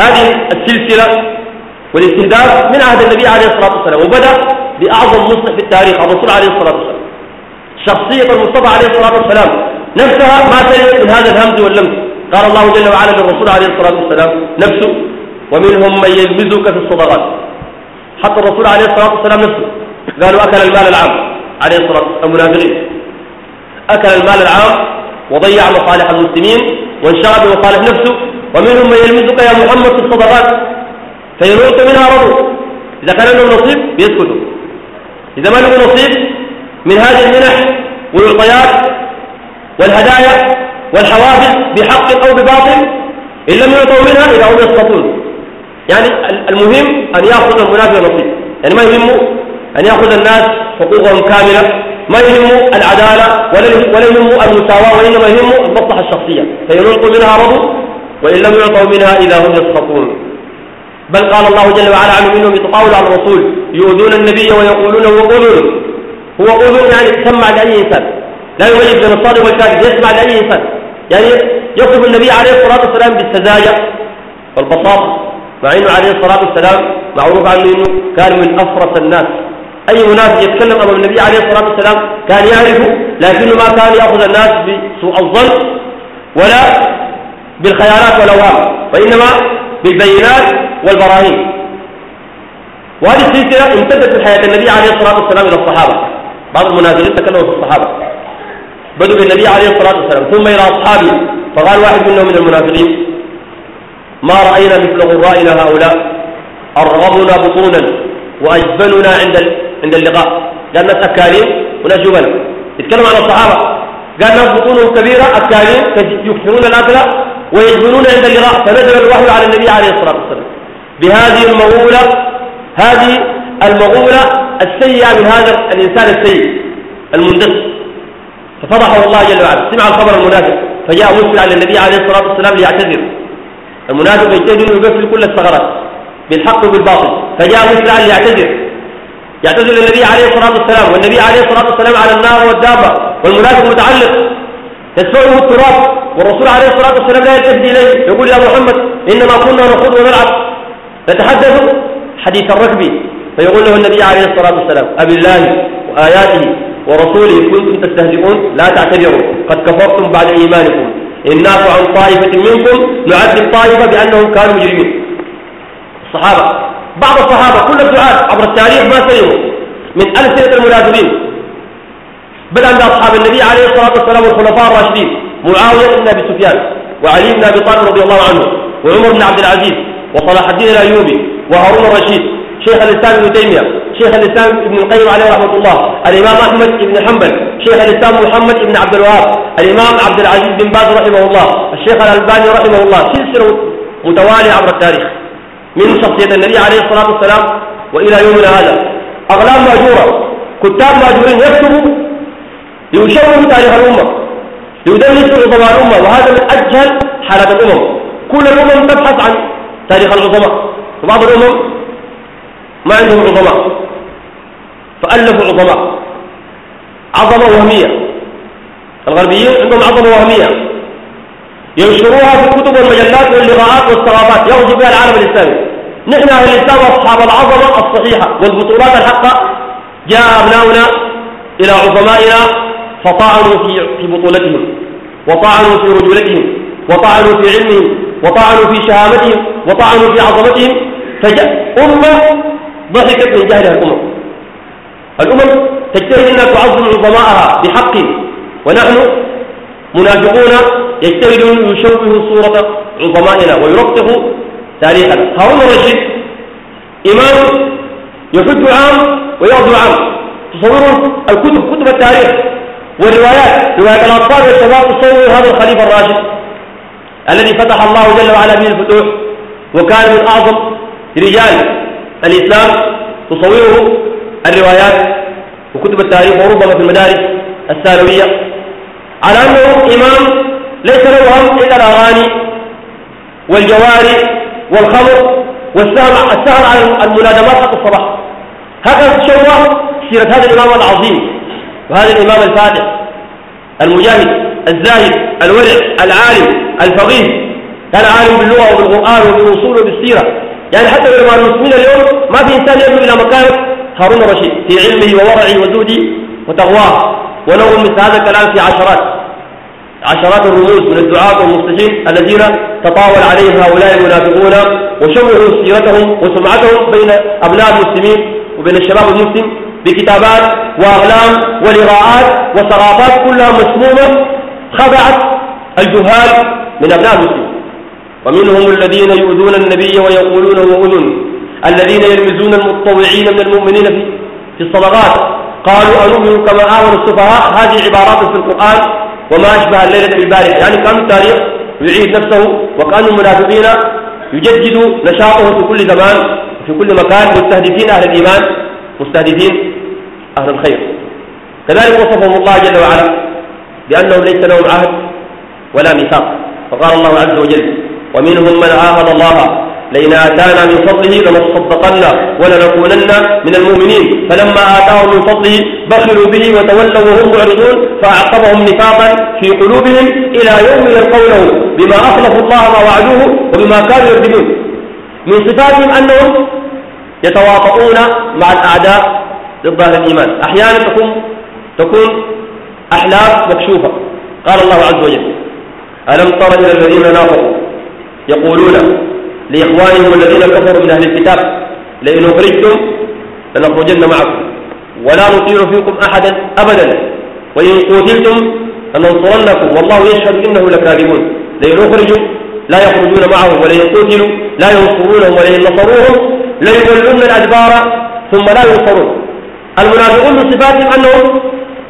هذه السلسلة والاستهداف من عهد النبي عليه الصلاة والسلام وبدأ بأعظم مصلح في التاريخ الرسول عليه الصلاة والسلام. شخصية المصطفى عليه الصلاة والسلام. نفسها ما سلمت من هذا الهمز واللمس قال الله جل وعلا للرسول عليه الصلاة والسلام نفسه ومنهم من يلمزك في الصدقات. حتى الرسول عليه الصلاة والسلام نفسه. قالوا أكل المال العام. عليه الصلاة والسلام المنافقين. أكل المال العام وضيع مصالح المسلمين وانشغل بمصالح نفسه. ومنهم من يلمزك يا محمد في الصدقات. فينوط منها رضو إذا كان لهم نصيب بيسكتوا إذا ما لهم نصيب من هذه المنح والعطيات والهدايا والحوافز بحق أو بباطل إن لم يعطوا منها إذا هم يسقطون يعني المهم أن يأخذ المنافق نصيب. يعني ما يهمه أن يأخذ الناس حقوقهم كاملة. ما يهمه العدالة ولا يهمه المساواة وإنما يهمه المصلحة الشخصية. أعطوا منها رضوا وإن لم يعطوا منها إذا هم يسقطون بل قال الله جل وعلا عنه منهم يتطاول على الرسول يؤذون النبي ويقولون هو أذن. هو أذن يعني تسمع لأي إنسان. لا يميز بين الصادق والكاذب يسمع لأي إنسان. يعني يصف النبي عليه الصلاة والسلام بالسذاجة والبساطة مع أنه عليه الصلاة والسلام معروف عنه أنه كان من أفرس الناس. أي منافق يتكلم أمام النبي عليه الصلاة والسلام كان يعرفه لكنه ما كان يأخذ الناس بسوء الظن ولا بالخيالات والأوهام وإنما بالبينات والبراهين. وهذه السلسلة امتدت في حياة النبي عليه الصلاة والسلام إلى الصحابة. بعض المنافقين تكلموا في الصحابة. بدوا بالنبي عليه الصلاة والسلام ثم إلى أصحابه فقال واحد منهم من المنافقين ما رأينا مثل غرائنا هؤلاء؟ أرغبنا بطونا وأجبننا عند عند اللقاء. قال ناس أكالين وناس جبنا يتكلم عن الصحابة. قال ناس بطونهم كبيرة أكالين يكثرون الأكل ويجبنون عند اللقاء فنزل الوحي على النبي عليه الصلاة والسلام. بهذه المغولة هذه المغولة السيئة من هذا الإنسان السيء المندس ففضحه الله جل وعلا. سمع الخبر المنافق فجاء مسلم على النبي عليه الصلاة والسلام ليعتذر. المنافق يجتهد انه يقفل كل الثغرات بالحق وبالباطل. فجاء مسلم ليعتذر. يعتذر للنبي عليه الصلاة والسلام والنبي عليه الصلاة والسلام على النار والدابة والمنافق متعلق. يدفعه التراب والرسول عليه الصلاة والسلام لا يلتفت إليه. يقول يا محمد إنما كنا نخوض ونلعب. نتحدث حديث الركب. فيقول له النبي عليه الصلاة والسلام أبي الله وآياته ورسوله كنتم تستهزئون لا تعتذروا. قد كفرتم بعد إيمانكم. إن نافع عن طائفة منكم نعذب طائفة بأنهم كانوا مجرمين. الصحابة بعض الصحابة كل الدعاة عبر التاريخ ما سلموا من ألسنة المنافقين بدأ من أصحاب النبي عليه الصلاة والسلام والخلفاء الراشدين معاوية بن أبي سفيان وعلي بن أبي طالب رضي الله عنه وعمر بن عبد العزيز وصلاح الدين الأيوبي وهارون الرشيد شيخ الإسلام ابن تيمية شيخ الإسلام ابن القيم عليه رحمة الله الإمام أحمد بن حنبل شيخ الإسلام محمد بن عبد الوهاب الإمام عبد العزيز بن باز رحمه الله الشيخ الألباني رحمه الله سلسلة متوالية عبر التاريخ من شخصية النبي عليه الصلاة والسلام وإلى يومنا هذا. أغلام مأجورة كتاب مأجورين يكتبوا ليشوهوا تاريخ الأمة ليدلسوا عظماء الأمة وهذا من أجهل حالات الأمم. كل الأمم تبحث عن تاريخ العظماء وبعض الأمم ما عندهم عظماء فألفوا عظماء. عظمة وهمية. الغربيين عندهم عظمة وهمية. ينشروها في الكتب والمجلات واللغات والثقافات يغزو بها العالم الإسلامي. نحن أهل الإسلام أصحاب العظمة الصحيحة والبطولات الحقة. جاء أبناؤنا إلى عظمائنا. فطعنوا في في بطولتهم وطعنوا في رجولتهم وطعنوا في علمهم وطعنوا في شهامتهم وطعنوا في عظمتهم فجاء أمة ضحكت من جهلها الأمم. الأمم تجتهد أنها تعظم عظماءها بحق ونحن منافقون يجتهدون يشوهوا صورة عظمائنا ويرققوا تاريخنا. هارون الرشيد إمام يحج عام ويغزو عام. تصوروا الكتب كتب التاريخ والروايات رواية الأطفال والشباب تصور هذا الخليفة الراشد الذي فتح الله جل وعلا به الفتوح وكان من أعظم رجال الإسلام تصوره الروايات وكتب التاريخ وربما في المدارس الثانوية على أنه إمام ليس له هم إلا الأغاني والجواري والخمر والسهر السهر على المنادمات حتى الصباح. هكذا تشوه سيرة هذا الإمام العظيم. وهذا الإمام الفاتح المجاهد الزاهد الورع العالم الفقيه. كان عالم باللغة وبالقرآن وبالوصول وبالسيرة. يعني حتى علماء المسلمين اليوم ما في إنسان يصل إلى مكانه هارون الرشيد في علمه وورعه وزهده وتقواه. ولو مثل هذا الكلام في عشرات عشرات الرموز من الدعاة والمصلحين الذين تطاول عليهم هؤلاء المنافقون وشوهوا سيرتهم وسمعتهم بين أبناء المسلمين وبين الشباب المسلم. بكتابات وأغلام ولراءات وثقافات كلها مسمومة خضعت الجهال من أبناء المسلمين. ومنهم الذين يؤذون النبي ويقولون هو أذن. الذين يلمزون المتطوعين من المؤمنين في في الصدقات. قالوا أنؤمن كما آمن السفهاء. هذه عبارات في القرآن وما أشبه الليلة بالبارحة. يعني كان التاريخ يعيد نفسه وكأن المنافقين يجدد نشاطه في كل زمان وفي كل مكان. مستهدفين أهل الإيمان. مستهدفين أهل الخير. كذلك وصفهم الله جل وعلا بأنهم ليس لهم عهد ولا ميثاق. فقال الله عز وجل ومنهم من عاهد الله لئن آتانا من فضله لنصدقن ولنكونن من المؤمنين. فلما آتاهم من فضله بخلوا به وتولوا وهم معرضون فأعقبهم نفاقا في قلوبهم إلى يوم يلقونه بما أخلفوا الله ما وعدوه وبما كانوا يكذبون. من صفاتهم أنهم يتواطؤون مع الأعداء ضد أهل الإيمان. أحيانا تكون تكون أحلام مكشوفة. قال الله عز وجل ألم تر إلى الذين نافقوا يقولون لإخوانهم الذين كفروا من أهل الكتاب لئن أخرجتم لنخرجن معكم ولا نطيع فيكم أحدا أبدا وإن قتلتم لننصرنكم والله يشهد إنه لكاذبون. لئن أخرجوا لا يخرجون معهم ولئن قتلوا لا ينصرونهم ولئن نصروهم ليولون الأدبار ثم لا ينصرون. المنافقون من صفاتهم أنهم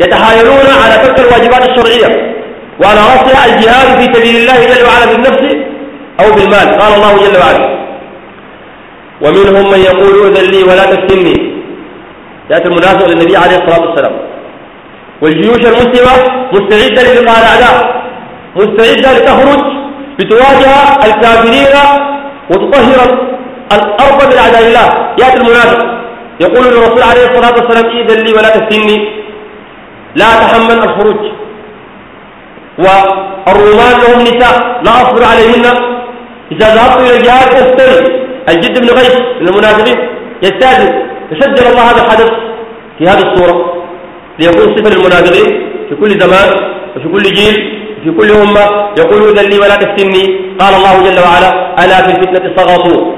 يتحايلون على تلك الواجبات الشرعية وعلى رأسها الجهاد في سبيل الله جل وعلا بالنفس أو بالمال. قال الله جل وعلا ومنهم من يقول إذن لي ولا تفتني. يأتي المنافق للنبي عليه الصلاة والسلام. والجيوش المسلمة مستعدة للقاء الأعداء. مستعدة لتخرج لتواجه الكافرين وتطهر الأرض من أعداء الله. يأتي المنافق. يقول للرسول عليه الصلاة والسلام إذن لي ولا تفتني. لا أتحمل الخروج. والرومان لهم نساء لا أصبر عليهن. إذا ذهبت إلى الجهاد أفتري الجد بن غيث من المنافقين يستأذن. فسجل الله هذا الحدث في هذه الصورة. ليكون صفة للمنافقين في كل زمان وفي كل جيل في كل أمة. يقول إذن لي ولا تفتني. قال الله جل وعلا ألا في الفتنة سقطوا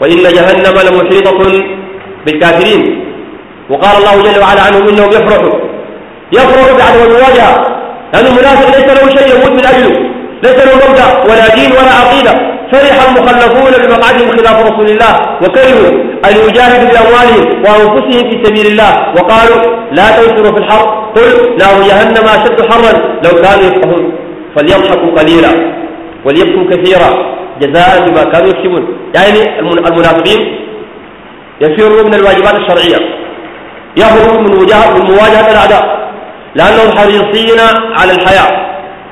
وإن جهنم لمحيطة. بالكافرين. وقال الله جل وعلا عنهم إنهم يفرحوا. يفرحوا بعد المواجهة لأن المنافق ليس له شيء يموت من أجله. ليس له مبدأ ولا دين ولا عقيدة. فرح المخلفون بمقعدهم خلاف رسول الله. وكرهوا أن يجاهدوا بأموالهم وأنفسهم في سبيل الله. وقالوا لا تنفروا في الحر قل نار جهنم أشد حرا لو كانوا يفقهون. فليضحكوا قليلا وليبكوا كثيرا. جزاء بما كانوا يكسبون. يعني المنافقين يفروا من الواجبات الشرعية. يهربوا من مواجهة الأعداء. لأنهم حريصين على الحياة.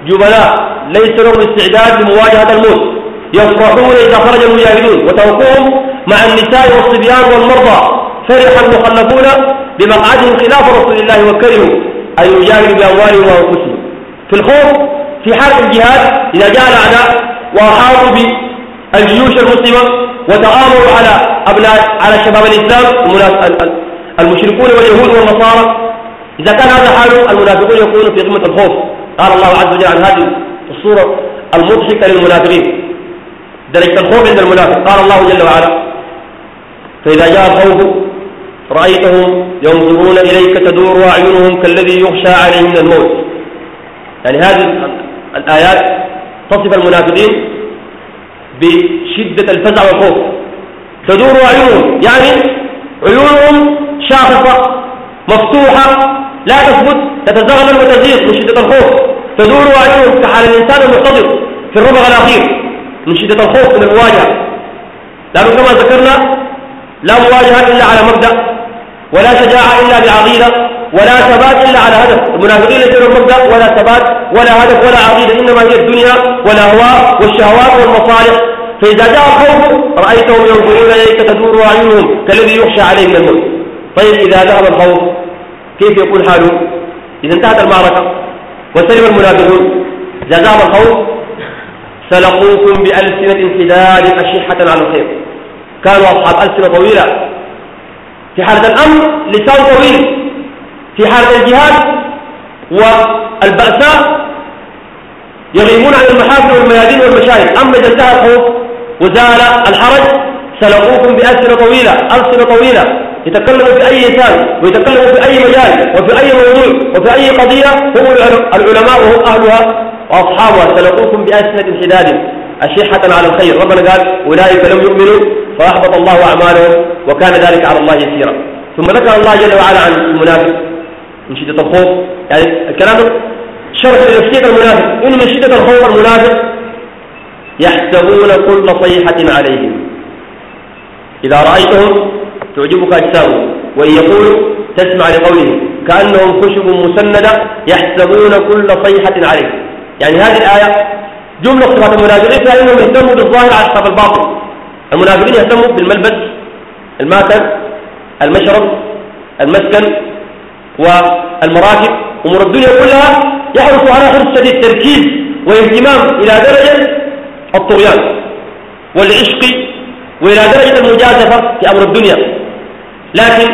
جبلاء ليس لهم استعداد لمواجهة الموت. يفرحون إذا خرج المجاهدون. وتوقوهم مع النساء والصبيان والمرضى. فرح المخلفون بمقعدهم خلاف رسول الله وكرهوا أن يجاهدوا بأموالهم وأنفسهم. في الخوف في حال الجهاد إذا جاء الأعداء وأحاطوا بالجيوش المسلمة وتآمروا على أبناء على شباب الإسلام المشركون واليهود والنصارى. إذا كان هذا حال المنافقون يكونوا في قمة الخوف. قال الله عز وجل عن هذه الصورة المضحكة للمنافقين. درجة الخوف عند المنافق. قال الله جل وعلا فإذا جاء الخوف رأيتهم ينظرون إليك تدور أعينهم كالذي يخشى عليه من الموت. يعني هذه الآيات تصف المنافقين بشدة الفزع والخوف. تدور أعينهم يعني عيونهم شاخصة مفتوحة لا تثبت تتزغلل وتزيغ من شدة الخوف. تدور أعينهم كحال الإنسان المحتضر في الربع الأخير من شدة الخوف من المواجهة. لأنه كما ذكرنا لا مواجهة إلا على مبدأ ولا شجاعة إلا بعقيدة ولا ثبات إلا على هدف. المنافقين ليس مبدأ ولا ثبات ولا هدف ولا عقيدة إنما هي الدنيا والأهواء والشهوات والمصالح. فإذا جاء الخوف رأيتهم ينظرون إليك تدور أعينهم كالذي يخشى عليه من الموت طيب إذا ذهب الخوف كيف يكون حاله؟ إذا انتهت المعركة وسلم المنافقون إذا ذهب الخوف سلقوكم بألسنة حداد أشحة على الخير. كانوا أصحاب ألسنة طويلة. في حالة الأمر لسان طويل. في حالة الجهاد والبأساء يغيبون عن المحافل والميادين والمشاهد. أما إذا انتهى الخوف وزال الحرج سلقوكم بألسنة طويلة ألسنة طويلة. يتكلموا في أي إنسان ويتكلموا في أي مجال وفي أي موضوع وفي أي قضية هم العلماء وهم أهلها وأصحابها. سلقوكم بألسنة حداد أشحة على الخير. ربنا قال أولئك لم يؤمنوا فأحبط الله أعمالهم وكان ذلك على الله يسيرا. ثم ذكر الله جل وعلا عن المنافق. من شدة الخوف يعني الكلام شرح لنفسية المنافق. إن من شدة الخوف المنافق يحسبون كل صيحة عليهم. إذا رأيتهم تعجبك أجسامهم وإن يقولوا تسمع لقولهم كأنهم خشب مسندة يحسبون كل صيحة عليهم. يعني هذه الآية جملة صفات المنافقين فإنهم يهتموا بالظاهر على حساب الباطن. المنافقين يهتموا بالملبس الماكل المشرب المسكن والمراكب. أمور الدنيا كلها يحرص على حرص شديد تركيز واهتمام إلى درجة الطغيان والعشق وإلى درجة المجازفة في أمر الدنيا. لكن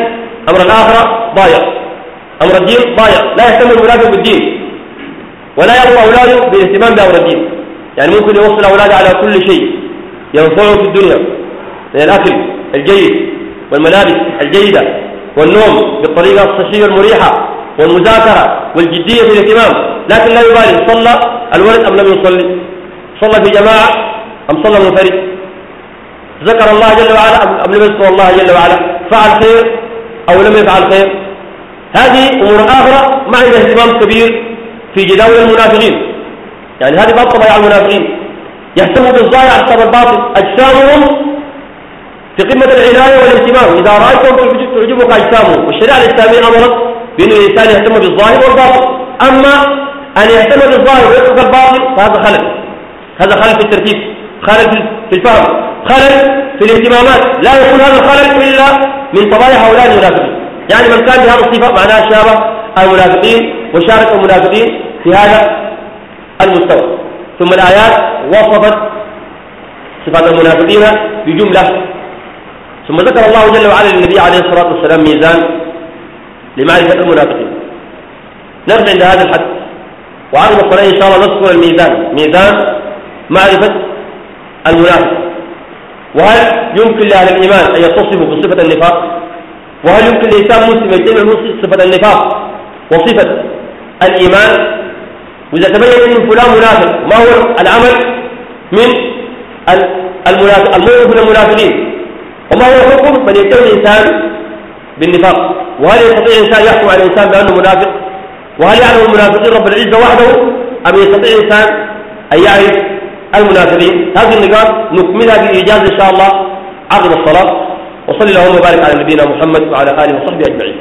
أمر الآخرة ضايع. أمر الدين ضايع. لا يهتم المنافق بالدين. ولا يرضى أولاده بالاهتمام بأمر الدين. يعني ممكن يوصل أولاده على كل شيء. ينفعه في الدنيا. من الأكل الجيد والملابس الجيدة والنوم بالطريقة الصحية المريحة والمذاكرة والجدية في الاهتمام. لكن لا يبالي صلى الولد أم لم يصلي. صلى في جماعة أم صلى منفرد؟ ذكر الله جل وعلا أم لم يذكر الله جل وعلا؟ فعل خير أو لم يفعل خير؟ هذه أمور آخرة ما عندها اهتمام كبير في جداول المنافقين. يعني هذه بعض طبيعة المنافقين. يهتموا بالظاهر على الباطن. أجسامهم في قمة العناية والاهتمام. إذا رأيتم تعجبك أجسامهم. والشريعة الإسلامية أمرت بأن الإنسان يهتم بالظاهر والباطن. أما أن يهتم بالظاهر ويترك الباطن فهذا خلل. هذا خلل في الترتيب خلل في الفهم خلل في الاهتمامات. لا يكون هذا الخلل إلا من طبائع هؤلاء المنافقين. يعني من كان بهذه الصفة معناه شابه المنافقين وشارك المنافقين في هذا المستوى. ثم الآيات وصفت صفات المنافقين بجملة. ثم ذكر الله جل وعلا للنبي عليه الصلاة والسلام ميزان لمعرفة المنافقين. نرجع عند هذا الحد وعن الصلاة إن شاء الله نذكر الميزان. ميزان معرفة المنافق. وهل يمكن لأهل الإيمان أن يتصفوا بصفة النفاق؟ وهل يمكن لإنسان مسلم يجتمع صفة النفاق وصفة الإيمان؟ وإذا تبين أن فلان منافق ما هو العمل من الموقف من المنافقين. وما هو حكم من يتهم الإنسان بالنفاق؟ وهل يستطيع الإنسان يحكم على الإنسان بأنه منافق؟ وهل يعلم المنافقين رب العزة وحده أم يستطيع الإنسان أن يعرف المنافقين هذه النقاط نكملها بإيجاز إن شاء الله عقب الصلاة. وصلى اللهم وبارك على نبينا محمد وعلى آله وصحبه أجمعين.